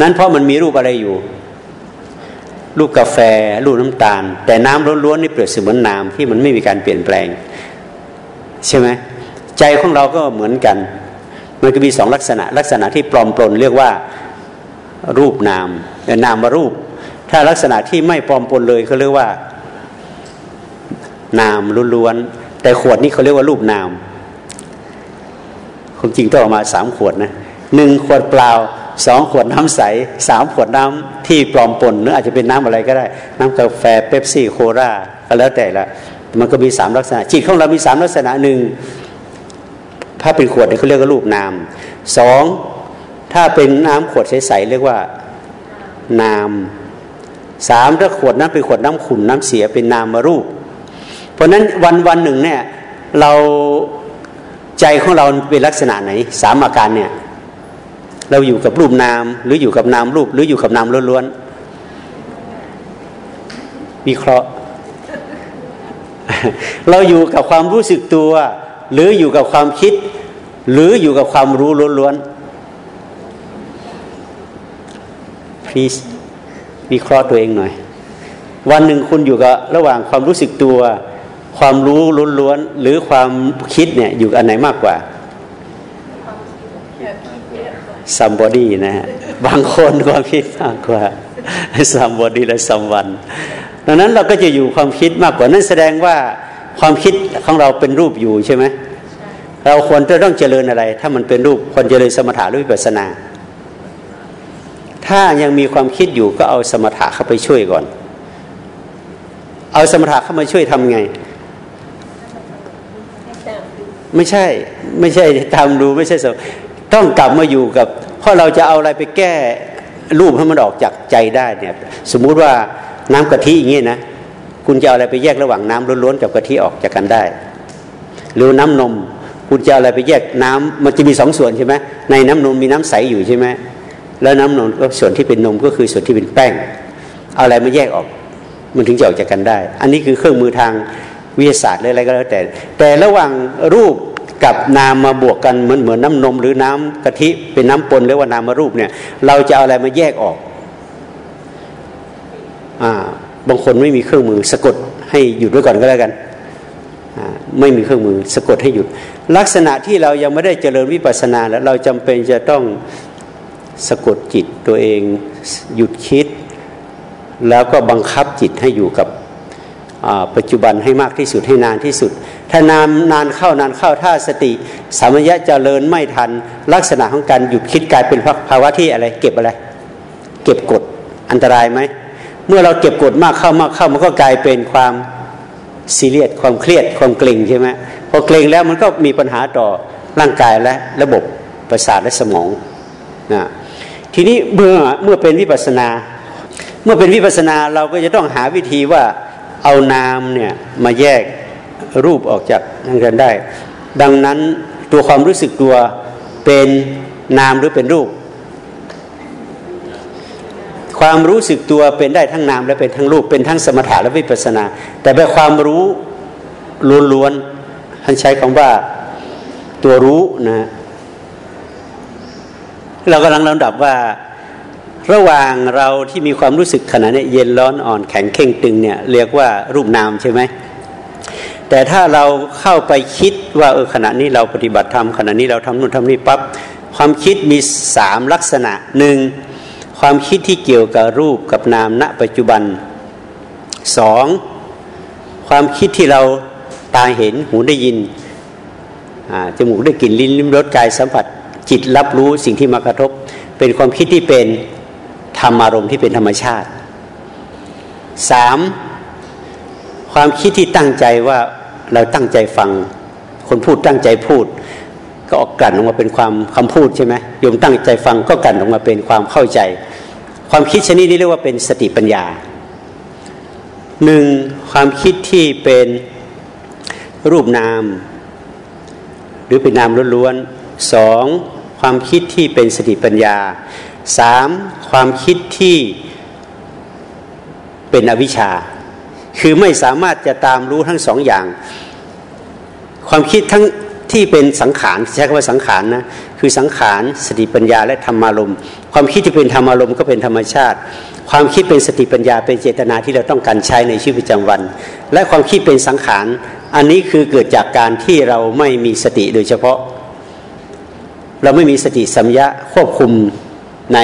นั้นเพราะมันมีรูปอะไรอยู่ รูปกาแฟ รูปน้ำตาล แต่น้ำล้วนๆนี่เปรียบเสมือนน้ำที่มันไม่มีการเปลี่ยนแปลง ใช่ไหมใจของเราก็เหมือนกัน มันก็มีสองลักษณะ ลักษณะที่ปลอมปลนเรียกว่ารูปนามนามมารูป ถ้าลักษณะที่ไม่ปลอมปนเลยเขาเรียกว่า นามล้วนๆแต่ขวดนี้เขาเรียกว่ารูปนามความจริงต้องออกมาสามขวดนะหนึ่งขวดเปล่าสองขวดน้ำใสสามขวดน้ำที่ปลอมปนหรืออาจจะเป็นน้ำอะไรก็ได้ น้ำกาแฟเป๊ปซี่โคลาก็แล้วแต่ละมันก็มีสามลักษณะ จิตของเรามีสามลักษณะหนึ่งถ้าเป็นขวดเขาเรียกว่ารูปนามสองถ้าเป็นน้ำขวดใสๆเรียกว่านามสามถ้าขวดนั้นเป็นขวดน้ำขุ่นน้ำเสียเป็นนามมารูป เพราะนั้นวันวันหนึ่งเนี่ยเราใจของเราเป็นลักษณะไหนสามอาการเนี่ยเราอยู่กับรูปนามหรืออยู่กับนามรูป หรืออยู่กับนามล้วนๆวิเคราะห์ เราอยู่กับความรู้สึกตัว หรืออยู่กับความคิด หรืออยู่กับความรู้ล้วนๆ please วิเคราะห์ตัวเองหน่อย วันหนึ่งคุณอยู่กับระหว่างความรู้สึกตัว ความรู้ล้วนๆหรือความคิดเนี่ยอยู่อันไหนมากกว่า somebody นะฮะบางคนความคิดมากกว่า somebody และ someone ดังนั้นเราก็จะอยู่ความคิดมากกว่านั่นแสดงว่าความคิดของเราเป็นรูปอยู่ใช่ไหมเราควรจะต้องเจริญอะไร ถ้ามันเป็นรูปควรเจริญสมถะหรือวิปัสนา ถ้ายังมีความคิดอยู่ก็เอาสมถะเข้าไปช่วยก่อน เอาสมถะเข้ามาช่วยทำไง ไม่ใช่ไม่ใช่ทำดูไม่ใช่สต้องกลับมาอยู่กับ เพราะเราจะเอาอะไรไปแก้รูปให้มันออกจากใจได้เนี่ย สมมุติว่าน้ำกะทิอย่างนี้นะคุณจะเอาอะไรไปแยกระหว่างน้ำล้วนๆกับกะทิออกจากกันได้ หรือน้ำนม คุณจะเอาอะไรไปแยกน้ำมันจะมีสองส่วนใช่ไหมในน้ำนมมีน้ำใสอยู่ใช่ไหมแล้วน้ำนมก็ส่วนที่เป็นนมก็คือส่วนที่เป็นแป้ง เอาอะไรมาแยกออก มันถึงจะออกจากกันได้ อันนี้คือเครื่องมือทาง วิทยาศาสตร์อะไรก็แล้วแต่ แต่ระหว่างรูปกับนามมาบวกกันเหมือนเหมือนน้ำนมหรือน้ำกะทิเป็นน้ำปนหรือว่านามารูปเนี่ยเราจะเอาอะไรมาแยกออกอ่าบางคนไม่มีเครื่องมือสะกดให้หยุดไว้ก่อนก็แล้วกันไม่มีเครื่องมือสะกดให้หยุด ลักษณะที่เรายังไม่ได้เจริญวิปัสสนาแล้วเราจำเป็นจะต้องสะกดจิตตัวเองหยุดคิด แล้วก็บังคับจิตให้อยู่กับ ปัจจุบันให้มากที่สุดให้นานที่สุด ถ้านานนานเข้านานเข้าถ้าสติสามัญญะเจริญไม่ทัน ลักษณะของการหยุดคิดกลายเป็นภาวะที่อะไร เก็บอะไร เก็บกดอันตรายไหมเมื่อเราเก็บกดมากเข้ามากเข้ามันก็กลายเป็นความซีเรียสความเครียดความเกร็งใช่ไหมพอเกร็งแล้วมันก็มีปัญหาต่อร่างกายและระบบประสาทและสมองนะทีนี้เมื่อเมื่อเป็นวิปัสนา เมื่อเป็นวิปัสนาเราก็จะต้องหาวิธีว่า เอานามเนี่ยมาแยกรูปออกจากกันได้ ดังนั้นตัวความรู้สึกตัวเป็นนามหรือเป็นรูป ความรู้สึกตัวเป็นได้ทั้งนามและเป็นทั้งรูป เป็นทั้งสมถะและวิปัสนา แต่เป็นความรู้ล้วนๆท่านใช้คำว่าตัวรู้นะเรากำลังลำดับว่า ระหว่างเราที่มีความรู้สึกขณะนี้เย็นร้อนอ่อนแข็งเข่งตึงเนี่ยเรียกว่ารูปนามใช่ไหมแต่ถ้าเราเข้าไปคิดว่าเออขณะนี้เราปฏิบัติธรรมขณะนี้เราทำนู่นทำนี่ปั๊บความคิดมีสามลักษณะหนึ่งความคิดที่เกี่ยวกับรูปกับนามณปัจจุบันสองความคิดที่เราตาเห็นหูได้ยินจมูกได้กลิ่นลิ้นลิ้มรสกายสัมผัสจิตรับรู้สิ่งที่มากระทบ เป็นความคิดที่เป็น ธรรมารมณ์ที่เป็นธรรมชาติสามความคิดที่ตั้งใจว่าเราตั้งใจฟัง คนพูดตั้งใจพูด ก็ออกกลั่นออกมาเป็นความคำพูดใช่ไหมโยมตั้งใจฟังก็กลั่นออกมาเป็นความเข้าใจ ความคิดชนิดนี้เรียกว่าเป็นสติปัญญาหนึ่งความคิดที่เป็นรูปนาม หรือเป็นนามล้วนๆสองความคิดที่เป็นสติปัญญา สามความคิดที่เป็นอวิชชา คือไม่สามารถจะตามรู้ทั้งสองอย่าง ความคิดทั้งที่เป็นสังขารใช้คำว่าสังขารนะคือสังขารสติปัญญาและธรรมารมณ์ความคิดที่เป็นธรรมารมณ์ก็เป็นธรรมชาติ ความคิดเป็นสติปัญญาเป็นเจตนาที่เราต้องการใช้ในชีวิตประจำวัน และความคิดเป็นสังขารอันนี้คือเกิดจากการที่เราไม่มีสติโดยเฉพาะ เราไม่มีสติสัมยะควบคุม ใน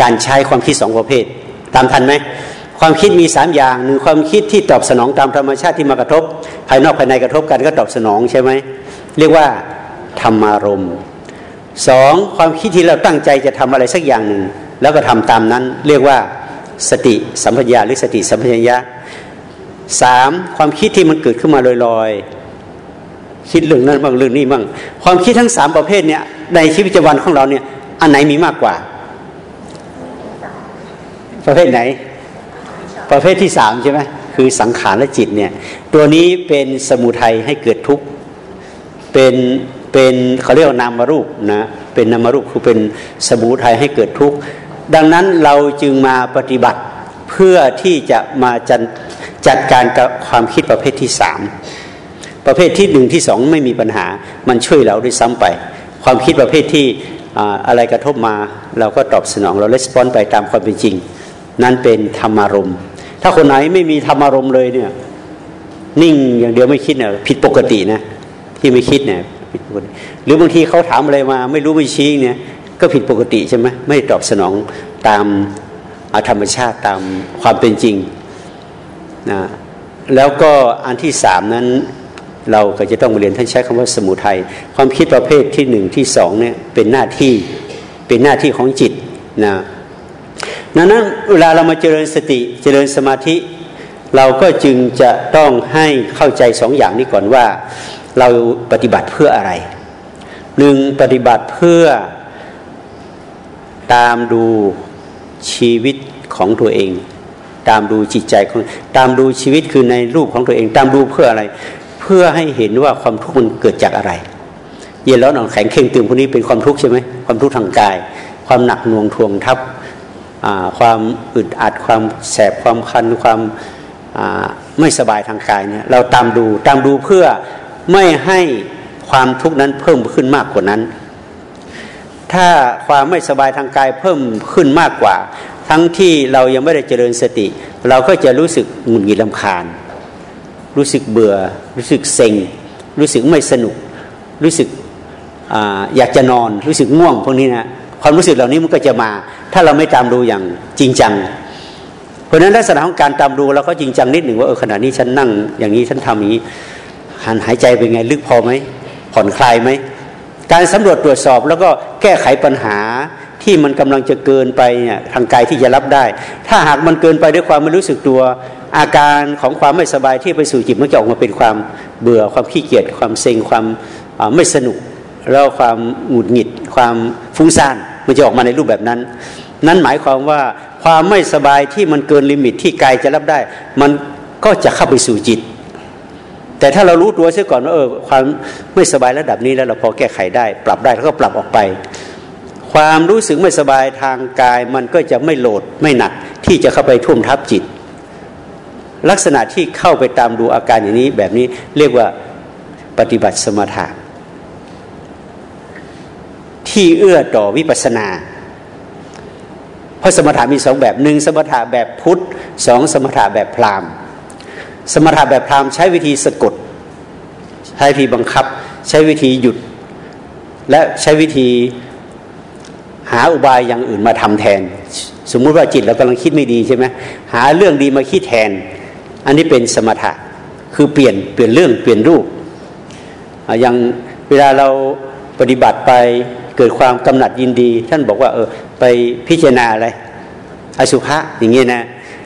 การใช้ความคิดสองประเภท ตามทันไหมความคิดมีสามอย่างหนึ่งความคิดที่ตอบสนองตามธรรมชาติที่มากระทบ ภายนอกภายในกระทบกันก็ตอบสนองใช่ไหมเรียกว่าธรรมารมณ์สองความคิดที่เราตั้งใจจะทำอะไรสักอย่างหนึ่งแล้วก็ทำตามนั้น เรียกว่าสติสัมปชัญญะหรือสติสัมปชัญญะสามความคิดที่มันเกิดขึ้นมาลอยๆคิดเรื่องนั้นบ้างเรื่องนี้บ้างความคิดทั้งสามประเภทเนี่ยในชีวิตประจำวันของเราเนี่ย อันไหนมีมากกว่า ประเภทไหน ประเภทที่สามใช่ไหมคือสังขารและจิตเนี่ยตัวนี้เป็นสมุทัยให้เกิดทุกข์เป็นเป็นเขาเรียกว่านามรูปนะเป็นนามรูปคือเป็นสมุทัยให้เกิดทุกข์ดังนั้นเราจึงมาปฏิบัติเพื่อที่จะมาจัดจัดการกับความคิดประเภทที่สามประเภทที่หนึ่งที่สองไม่มีปัญหา มันช่วยเราด้วยซ้ำไป ความคิดประเภทที่ อะไรกระทบมาเราก็ตอบสนองเราレスปอนไปตามความเป็นจริง นั่นเป็นธรรมารมถ้าคนไหนไม่มีธรรมารมเลยเนี่ยนิ่งอย่างเดียวไม่คิดเนี่ยผิดปกตินะที่ไม่คิดเนี่ยผิดปกติหรือบางทีเขาถามอะไรมา ไม่รู้ไม่ชี้เนี่ยก็ผิดปกติใช่ไหมไม่ตอบสนองตามธรรมชาติตามความเป็นจริงนะแล้วก็อันที่สามนั้น เราก็จะต้องเรียนท่านใช้คำว่าสมุทัยความคิดประเภทที่หนึ่งที่สองเนี่ยเป็นหน้าที่เป็นหน้าที่ของจิตนะดังนั้นเวลาเรามาเจริญสติเจริญสมาธิ เราก็จึงจะต้องให้เข้าใจสองอย่างนี้ก่อนว่า เราปฏิบัติเพื่ออะไรหนึ่งปฏิบัติเพื่อตามดูชีวิตของตัวเอง ตามดูจิตใจของตามดูชีวิตคือในรูปของตัวเอง ตามดูเพื่ออะไร พื่อให้เห็นว่าความทุกข์มันเกิดจากอะไร เย็นร้อนอ่อนแข็งเข่งตึงพวกนี้เป็นความทุกข์ใช่ไหมความทุกข์ทางกาย ความหนักหน่วงทวงทับความอึดอัดความแสบความคันความไม่สบายทางกายเนี่ยเราตามดูตามดูเพื่อไม่ให้ความทุกข์นั้นเพิ่มขึ้นมากกว่านั้น ถ้าความไม่สบายทางกายเพิ่มขึ้นมากกว่า ทั้งที่เรายังไม่ได้เจริญสติ เราก็จะรู้สึกหงุดหงิดลำคาญ รู้สึกเบื่อ รู้สึกเซ็ง รู้สึกไม่สนุก รู้สึกออยากจะนอน รู้สึกง่วงพวกนี้นะความรู้สึกเหล่านี้มันก็จะมา ถ้าเราไม่ตามดูอย่างจริงจัง เพราะฉะนั้นลักษณะของการตามดูเราก็จริงจังนิดหนึ่งว่าเออขณะนี้ฉันนั่ง อย่างนี้ฉันทำอย่างนี้หันหายใจเป็นไงลึกพอไหมผ่อนคลายไหมการสำรวจตรวจสอบแล้วก็แก้ไขปัญหาที่มันกำลังจะเกินไปเนี่ยทางกายที่จะรับได้ ถ้าหากมันเกินไปด้วยความไม่รู้สึกตัว อาการของความไม่สบายที่ไปสู่จิตมันจะออกมาเป็นความเบื่อความขี้เกียจความเซ็งความไม่สนุกแล้วความหงุดหงิด ความฟุ้งซ่านมันจะออกมาในรูปแบบนั้น นั้นหมายความว่าความไม่สบายที่มันเกิน limit ที่กายจะรับได้ มันก็จะเข้าไปสู่จิต แต่ถ้าเรารู้ตัวเสียก่อนว่าเออความไม่สบายระดับนี้แล้วเราพอแก้ไขได้ ปรับได้แล้วก็ปรับออกไป ความรู้สึกไม่สบายทางกายมันก็จะไม่โหลดไม่หนักที่จะเข้าไปท่วมทับจิต ลักษณะที่เข้าไปตามดูอาการอย่างนี้ แบบนี้เรียกว่าปฏิบัติสมถะที่เอื้อต่อวิปัสนา เพราะสมถะมีสองแบบหนึ่งสมถะแบบพุทธสองสมถะแบบพราหมณ์ สมถะแบบพราหมณ์ใช้วิธีสะกด ใช้วิธีบังคับ ใช้วิธีหยุด และใช้วิธีหาอุบายอย่างอื่นมาทำแทน สมมุติว่าจิตเรากำลังคิดไม่ดีใช่ไหมหาเรื่องดีมาคิดแทน อันนี้เป็นสมถะคือเปลี่ยนเปลี่ยนเรื่องเปลี่ยนรูปอย่างเวลาเราปฏิบัติไปเกิดความกำหนัดยินดี ท่านบอกว่าเออไปพิจารณาอะไรอสุภะอย่างเงี้ยนะ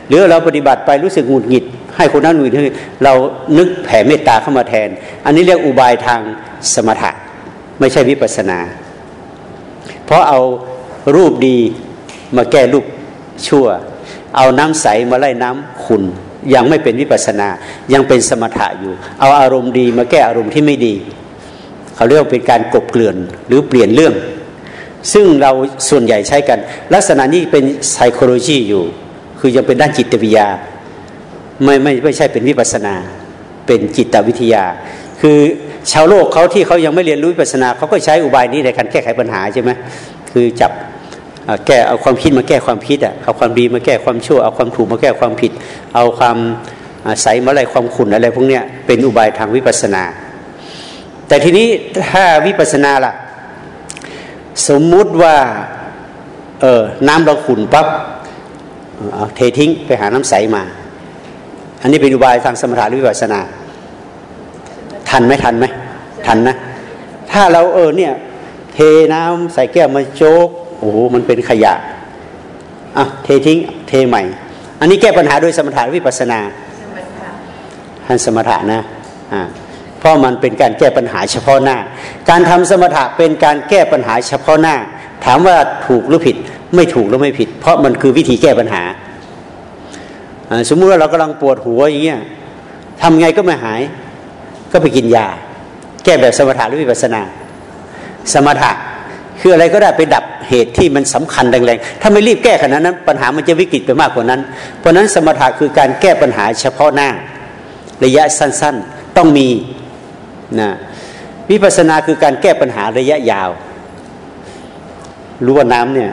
หรือเราปฏิบัติไปรู้สึกหงุดหงิด ให้คนนั้นหงุดหงิดเรานึกแผ่เมตตาเข้ามาแทน อันนี้เรียกอุบายทางสมถะ ไม่ใช่วิปัสนา เพราะเอารูปดีมาแก้รูปชั่ว เอาน้ำใสมาไล่น้ำขุน ยังไม่เป็นวิปัสนา ยังเป็นสมถะอยู่ เอาอารมณ์ดีมาแก้อารมณ์ที่ไม่ดี เขาเรียกว่าเป็นการกบเกลื่อนหรือเปลี่ยนเรื่อง ซึ่งเราส่วนใหญ่ใช้กัน ลักษณะนี้เป็นไซโคโลจีอยู่ คือยังเป็นด้านจิตวิทยา ไม่ไม่ไม่ใช่เป็นวิปัสนา เป็นจิตวิทยา คือชาวโลกเขาที่เขายังไม่เรียนรู้วิปัสนาเขาก็ใช้อุบายนี้ในการแก้ไขปัญหาใช่ไหมคือจับ แก้เอาความคิดมาแก้ความคิดอะเอาความดีมาแก้ความชั่วเอาความถูกมาแก้ความผิด เอาความใสมาอะไรความขุ่นอะไรพวกเนี้ยเป็นอุบายทางวิปัสนา แต่ทีนี้ถ้าวิปัสนาล่ะ สมมุติว่าเออน้ำเราขุ่นปั๊บเททิ้งไปหาน้ำใสมา อันนี้เป็นอุบายทางสมถะหรือวิปัสนา ทันไหมทันไหมทันนะ ถ้าเราเออเนี่ยเทน้ำใส่แก้วมาโจก อ้โหมันเป็นขยะอะเททิ้งเทใหม่ อันนี้แก้ปัญหาโดยสมถะวิปัสนาท่านสมถะนะอ่าเพราะมันเป็นการแก้ปัญหาเฉพาะหน้า การทำสมถะเป็นการแก้ปัญหาเฉพาะหน้า ถามว่าถูกหรือผิด ไม่ถูกหรือไม่ผิด เพราะมันคือวิธีแก้ปัญหา สมมุติว่าเรากำลังปวดหัวอย่างเงี้ยทำไงก็ไม่หาย ก็ไปกินยา แก้แบบสมถะหรือวิปัสนา สมถะ คืออะไรก็ได้ไปดับเหตุที่มันสำคัญแรงๆ ถ้าไม่รีบแก้ขนาดนั้น ปัญหามันจะวิกฤตไปมากกว่านั้น เพราะนั้นสมถะคือการแก้ปัญหาเฉพาะหน้า ระยะสั้นๆ ต้องมีนะวิปัสสนาคือการแก้ปัญหาระยะยาว รู้ว่าน้ำเนี่ย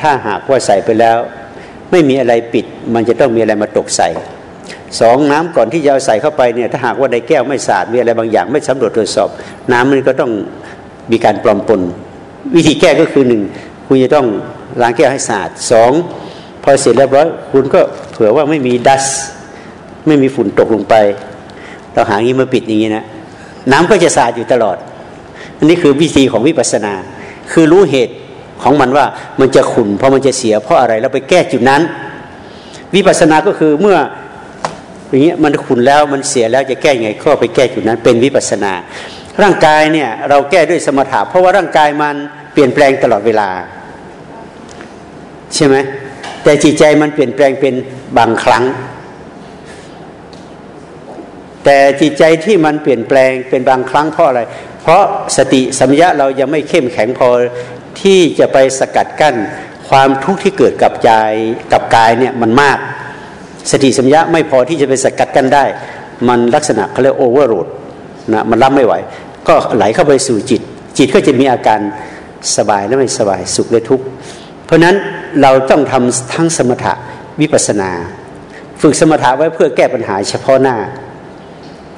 ถ้าหากว่าใส่ไปแล้ว ไม่มีอะไรปิด มันจะต้องมีอะไรมาตกใส่สองน้ำก่อนที่จะเอาใส่เข้าไปเนี่ยถ้าหากว่าในแก้วไม่สะอาดมีอะไรบางอย่างไม่สำรวจตรวจสอบ น้ำมันก็ต้องมีการปลอมปน วิธีแก้ก็คือหนึ่งคุณจะต้องล้างแก้วให้สะอาดสองพอเสร็จเรียบร้อยคุณก็เผื่อว่าไม่มีดัสไม่มีฝุ่นตกลงไปเราหางี้มาปิดอย่างนี้นะน้ำก็จะสะอาดอยู่ตลอด อันนี้คือวิธีของวิปัสสนา คือรู้เหตุของมันว่ามันจะขุ่นเพราะมันจะเสียเพราะอะไรแล้วไปแก้จุดนั้น วิปัสสนาก็คือเมื่ออย่างเงี้ยมันขุ่นแล้วมันเสียแล้วจะแก้ยังไงก็ไปแก้จุดนั้น เป็นวิปัสสนา ร่างกายเนี่ยเราแก้ด้วยสมถะเพราะว่าร่างกายมัน เปลี่ยนแปลงตลอดเวลา ใช่ไหมแต่จิตใจมันเปลี่ยนแปลงเป็นบางครั้ง แต่จิตใจที่มันเปลี่ยนแปลงเป็นบางครั้งเพราะอะไร เพราะสติสัมยาเรายังไม่เข้มแข็งพอที่จะไปสกัดกั้นความทุกข์ที่เกิดกับใจกับกายเนี่ยมันมาก สติสัมยาไม่พอที่จะไปสกัดกั้นได้ มันลักษณะเขาเรียกโอเวอร์โหลดนะมันรับไม่ไหว ก็ไหลเข้าไปสู่จิต จิตก็จะมีอาการ สบายและไม่สบายสุขและทุกข์เพราะนั้นเราต้องทำทั้งสมถะวิปัสนา ฝึกสมถะไว้เพื่อแก้ปัญหาเฉพาะหน้า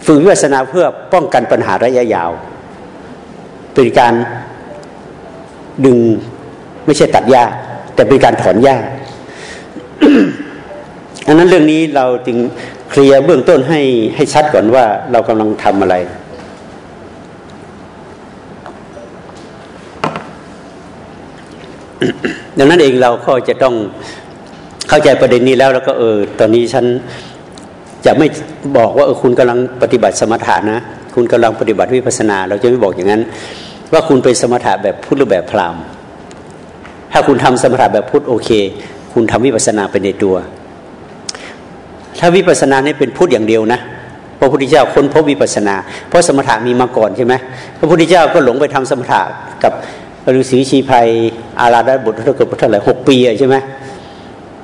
ฝึกวิปัสนาเพื่อป้องกันปัญหาระยะยาว เป็นการดึงไม่ใช่ตัดหญ้าแต่เป็นการถอนหญ้าอันนั้นเรื่องนี้เราจึงเคลียร์เบื้องต้นให้ให้ชัดก่อนว่าเรากำลังทำอะไร ดังนั้นเองเราก็จะต้องเข้าใจประเด็นนี้แล้วแล้วก็เออ ตอนนี้ฉันจะไม่บอกว่าเออคุณกำลังปฏิบัติสมถะนะ คุณกำลังปฏิบัติวิปัสนา เราจะไม่บอกอย่างนั้น ว่าคุณเป็นสมถะแบบพุทธหรือแบบพราหมณ์ ถ้าคุณทำสมถะแบบพุทธโอเค คุณทำวิปัสนาเป็นในตัว ถ้าวิปัสนาเนี่ยเป็นพุทธอย่างเดียวนะพระพุทธเจ้าค้นพบวิปัสสนา เพราะสมถะมีมาก่อนใช่ไหมพระพุทธเจ้าก็หลงไปทำสมถะกับ ฤาษีชีภัย อาราดาบุตรเท่ากับเท่าไหร่หกปีใช่ไหม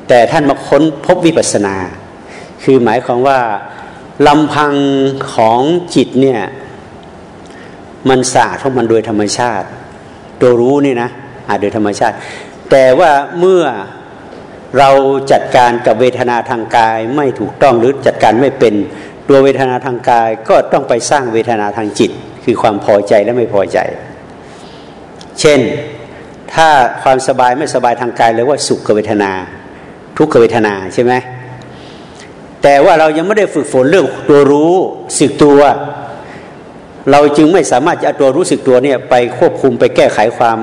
แต่ท่านมาค้นพบวิปัสสนา คือหมายความว่าลำพังของจิตเนี่ยมันสะอาดของมันโดยธรรมชาติ ตัวรู้นี่นะอาจโดยธรรมชาติ แต่ว่าเมื่อเราจัดการกับเวทนาทางกายไม่ถูกต้องหรือจัดการไม่เป็นตัวเวทนาทางกายก็ต้องไปสร้างเวทนาทางจิต คือความพอใจและไม่พอใจ เช่นถ้าความสบายไม่สบายทางกายเรียกว่าสุขเวทนา ทุกขเวทนาใช่ไหมแต่ว่าเรายังไม่ได้ฝึกฝนเรื่องตัวรู้สึกตัว เราจึงไม่สามารถจะเอาตัวรู้สึกตัวเนี่ยไปควบคุมไปแก้ไขความ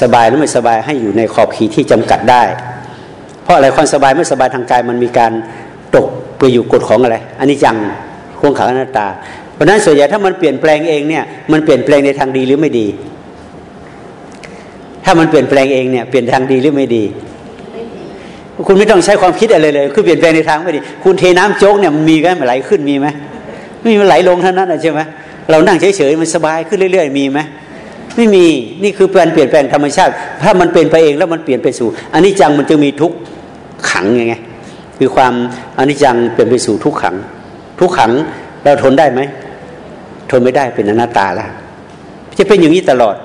สบายหรือไม่สบายให้อยู่ในขอบขีดที่จำกัดได้ เพราะอะไรความสบายไม่สบายทางกายมันมีการตกไปอยู่กฎของอะไรอันนี้จังข่วงขังอนัตตาเพราะนั้นส่วนใหญ่ถ้ามันเปลี่ยนแปลงเองเนี่ยมันเปลี่ยนแปลงในทางดีหรือไม่ดี ถ้ามันเปลี่ยนแปลงเองเนี่ยเปลี่ยนทางดีหรือไม่ดี คุณไม่ต้องใช้ความคิดอะไรเลย คือเปลี่ยนแปลงในทางไม่ดี คุณเทน้ำโจ๊กเนี่ยมันมีกันไหลขึ้นมีไหมไม่มีมันไหลลงเท่านั้นใช่ไหมเรานั่งเฉยๆมันสบายขึ้นเรื่อยๆมีไหมไม่มีนี่คือการเปลี่ยนแปลงธรรมชาติ ถ้ามันเป็นไปเองแล้วมันเปลี่ยนไปสู่อันนี้จังมันจะมีทุกขังยังไงคือความอนิจจังเป็นไปสู่ทุกขัง ทุกขังเราทนได้ไหมทนไม่ได้เป็นอนัตตาและจะเป็นอย่างนี้ตลอด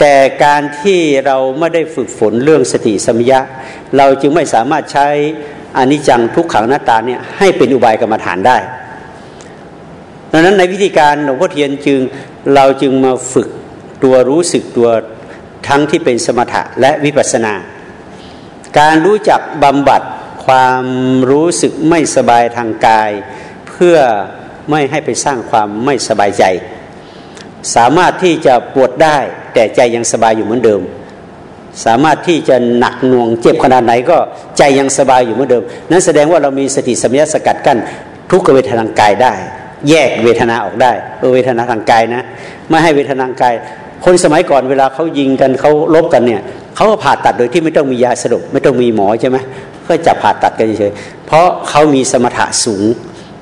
แต่การที่เราไม่ได้ฝึกฝนเรื่องสติสมยะ เราจึงไม่สามารถใช้อนิจจังทุกขังหน้าตาเนี่ยให้เป็นอุบายกรรมฐานได้ดังนั้นในวิธีการหลวงพ่อเทียนจึงเราจึงมาฝึกตัวรู้สึกตัวทั้งที่เป็นสมถะและวิปัสสนา การรู้จักบำบัดความรู้สึกไม่สบายทางกาย เพื่อไม่ให้ไปสร้างความไม่สบายใจ สามารถที่จะปวดได้ แต่ใจยังสบายอยู่เหมือนเดิม สามารถที่จะหนักหน่วงเจ็บขนาดไหนก็ใจยังสบายอยู่เหมือนเดิม นั้นแสดงว่าเรามีสติสัมยาสกัดกั้นทุกเวทนาทางกายได้ แยกเวทนาออกได้เออเวทนาทางกายนะ ไม่ให้เวทนาทางกาย คนสมัยก่อนเวลาเขายิงกันเขาลบกันเนี่ยเขาก็ผ่าตัดโดยที่ไม่ต้องมียาสลบไม่ต้องมีหมอใช่ไหมก็จับผ่าตัดกันเฉยเพราะเขามีสมถะสูง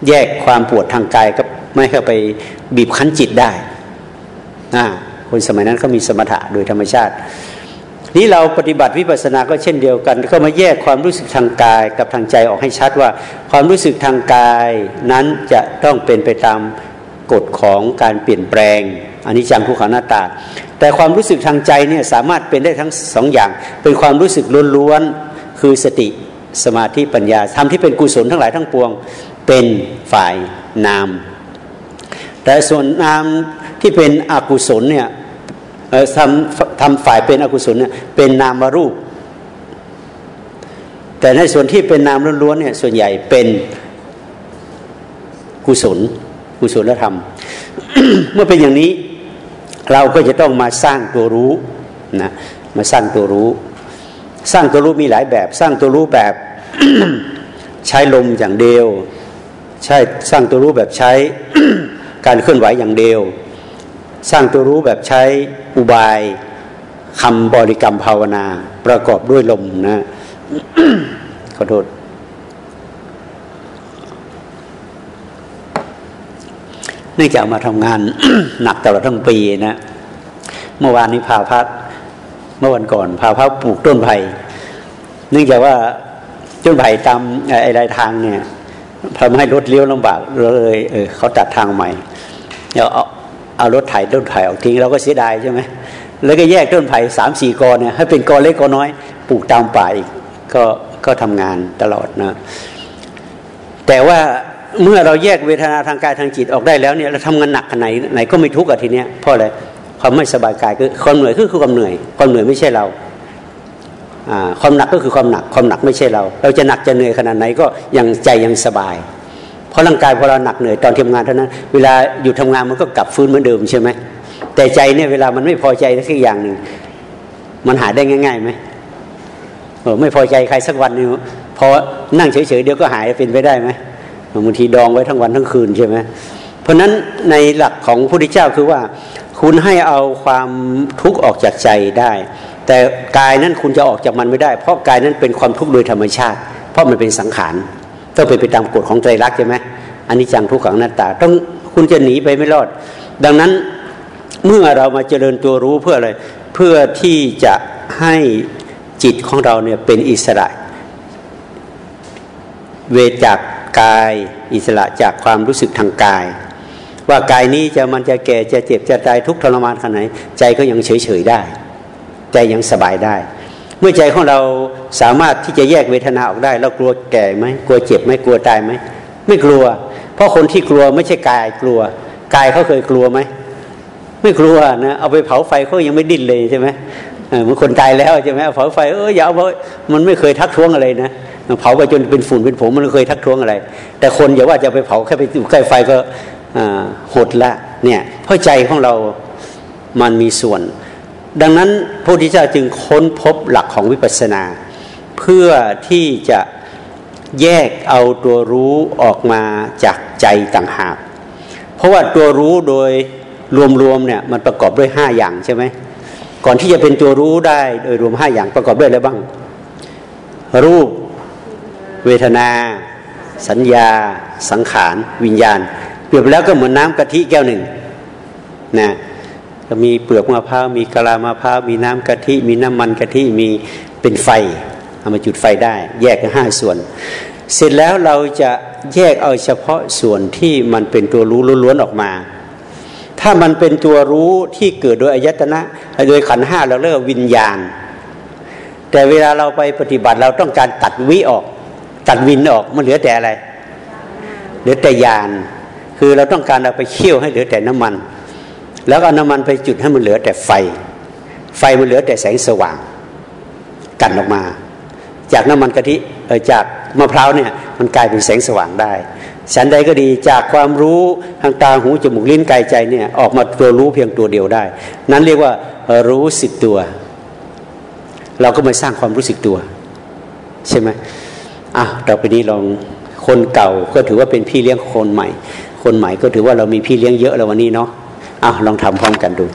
แยกความปวดทางกายก็ไม่เข้าไปบีบคั้นจิตได้ อ่าคนสมัยนั้นเขามีสมถะโดยธรรมชาติ นี้เราปฏิบัติวิปัสสนาก็เช่นเดียวกัน ก็มาแยกความรู้สึกทางกายกับทางใจออกให้ชัดว่า ความรู้สึกทางกายนั้นจะต้องเป็นไปตามกฎของการเปลี่ยนแปลงอันนี้จังทุกขังหน้าตา แต่ความรู้สึกทางใจเนี่ยสามารถเป็นได้ทั้งสองอย่าง เป็นความรู้สึกล้วนๆคือสติสมาธิปัญญาทำที่เป็นกุศลทั้งหลายทั้งปวงเป็นฝ่ายนาม แต่ส่วนนาม ที่เป็นอกุศลเนี่ยทำทำฝ่ายเป็นอกุศลเนี่ยเป็นนามรูป แต่ในส่วนที่เป็นนามล้วนๆเนี่ยส่วนใหญ่เป็นกุศลกุศลธรรม เมื่อเป็นอย่างนี้เราก็จะต้องมาสร้างตัวรู้นะมาสร้างตัวรู้ สร้างตัวรู้มีหลายแบบ สร้างตัวรู้แบบใช้ลมอย่างเดียว ใช่สร้างตัวรู้แบบใช้การเคลื่อนไหวอย่างเดียว สร้างตัวรู้แบบใช้อุบายคำบริกรรมภาวนา ประกอบด้วยลมนะขอโทษเนื่องจากมาทำงานหนักตลอดทั้งปีนะเมื่อวานนี้พาพักเมื่อวันก่อนพาพักปลูกต้นไผ่เนื่องจากว่าต้นไผ่ตามไอ้ไรทางเนี่ยทำให้รถเลี้ยวลำบากเลยเออเขาตัดทางใหม่เราเอา เอารถไถต้นไผ่ออกทิ้งเราก็เสียดายใช่ไหมแล้วก็แยกต้นไผ่สามสี่กอเนี่ยให้เป็นกอเล็กกอน้อยปลูกตามป่าอีกก็ก็ทำงานตลอดนะแต่ว่าเมื่อเราแยกเวทนาทางกายทางจิตออกได้แล้วเนี่ยเราทำงานหนักขนาดไหนไหนก็ไม่ทุกข์อะทีเนี้ยเพราะอะไรความไม่สบายกายคือความเหนื่อยคือความเหนื่อย ความเหนื่อยไม่ใช่เราความหนักก็คือความหนักความหนักไม่ใช่เรา เราจะหนักจะเหนื่อยขนาดไหนก็ยังใจยังสบาย เพราะร่างกายพอเราหนักเหนื่อยตอนทำงานเท่านั้น เวลาอยู่ทำงานมันก็กลับฟื้นเหมือนเดิมใช่ไหมแต่ใจเนี่ยเวลามันไม่พอใจสักอย่างหนึ่งมันหายได้ง่ายๆไหมเออไม่พอใจใครสักวันนึงพอนั่งเฉยๆเดี๋ยวก็หายเป็นไปได้ไหมบางทีดองไว้ทั้งวันทั้งคืนใช่ไหมเพราะนั้นในหลักของพระพุทธเจ้าคือว่า คุณให้เอาความทุกข์ออกจากใจได้ แต่กายนั้นคุณจะออกจากมันไม่ได้ เพราะกายนั้นเป็นความทุกข์โดยธรรมชาติ เพราะมันเป็นสังขาร ต้องเป็นไปตามกฎของใจรักใช่ไหมอันนี้จังทุกขังหน้าตา ต้องคุณจะหนีไปไม่รอด ดังนั้นเมื่อเรามาเจริญตัวรู้เพื่ออะไรเพื่อที่จะให้จิตของเราเนี่ยเป็นอิสระ เวจากกายอิสระจากความรู้สึกทางกาย ว่ากายนี้จะมันจะแก่จะเจ็บจะตายทุกทรมานขนาดไหนใจก็ยังเฉยเฉยได้ ใจยังสบายได้ เมื่อใจของเราสามารถที่จะแยกเวทนาออกได้เรากลัวแก่ไหมกลัวเจ็บไหมกลัวตายไหมไม่กลัว เพราะคนที่กลัวไม่ใช่กายกลัวกายเขาเคยกลัวไหมไม่กลัวนะเอาไปเผาไฟเขายังไม่ดิ้นเลยใช่ไหมเมือคนตายแล้วใช่ไหมเผาไฟเอออย่าเอามันไม่เคยทักท้วงอะไรนะเผาไปจนเป็นฝุ่นเป็นผงมันเคยทักท้วงอะไร แต่คนอย่าว่าจะไปเผาแค่ไปอยู่ใกล้ไฟก็หดละเนี่ยเพราะใจของเรามันมีส่วน ดังนั้นพระพุทธเจ้าจึงค้นพบหลักของวิปัสสนา เพื่อที่จะแยกเอาตัวรู้ออกมาจากใจต่างหาก เพราะว่าตัวรู้โดยรวมๆเนี่ยมันประกอบด้วยห้าอย่างใช่ไหมก่อนที่จะเป็นตัวรู้ได้โดยรวมห้าอย่างประกอบด้วยอะไรบ้าง รูป เวทนา สัญญา สังขาร วิญญาณ เปรียบแล้วก็เหมือนน้ากะทิแก้วหนึ่งนะ ก็มีเปลือกมะพร้าวมีกะลามะพร้าวมีน้ำกะทิ มีน้ำมันกะทิมีเป็นไฟเอามาจุดไฟได้ แยกกันห้าส่วน เสร็จแล้วเราจะแยกเอาเฉพาะส่วนที่มันเป็นตัวรู้ล้วนๆออกมา ถ้ามันเป็นตัวรู้ที่เกิดโดยอายตนะ โดยขันห้าเราเรียกวิญญาณ แต่เวลาเราไปปฏิบัติเราต้องการตัดวิออก ตัดวินออกมันเหลือแต่อะไร เหลือแต่ยานคือเราต้องการเอาไปเคี่ยวให้เหลือแต่น้ำมัน แล้วเอาน้ำมันไปจุดให้มันเหลือแต่ไฟ ไฟมันเหลือแต่แสงสว่าง กันออกมา จากน้ำมันกะทิจากมะพร้าวเนี่ยมันกลายเป็นแสงสว่างได้ฉันใดก็ดีจากความรู้ทางตาหูจมูกลิ้นกายใจเนี่ยออกมาตัวรู้เพียงตัวเดียวได้ นั้นเรียกว่ารู้สึกตัว เราก็มาสร้างความรู้สึกตัว ใช่ไหมอะต่อไปนี้ลองคนเก่าก็ถือว่าเป็นพี่เลี้ยงคนใหม่ คนใหม่ก็ถือว่าเรามีพี่เลี้ยงเยอะแล้ววันนี้เนาะ อ้าวลองทำพร้อมกันดู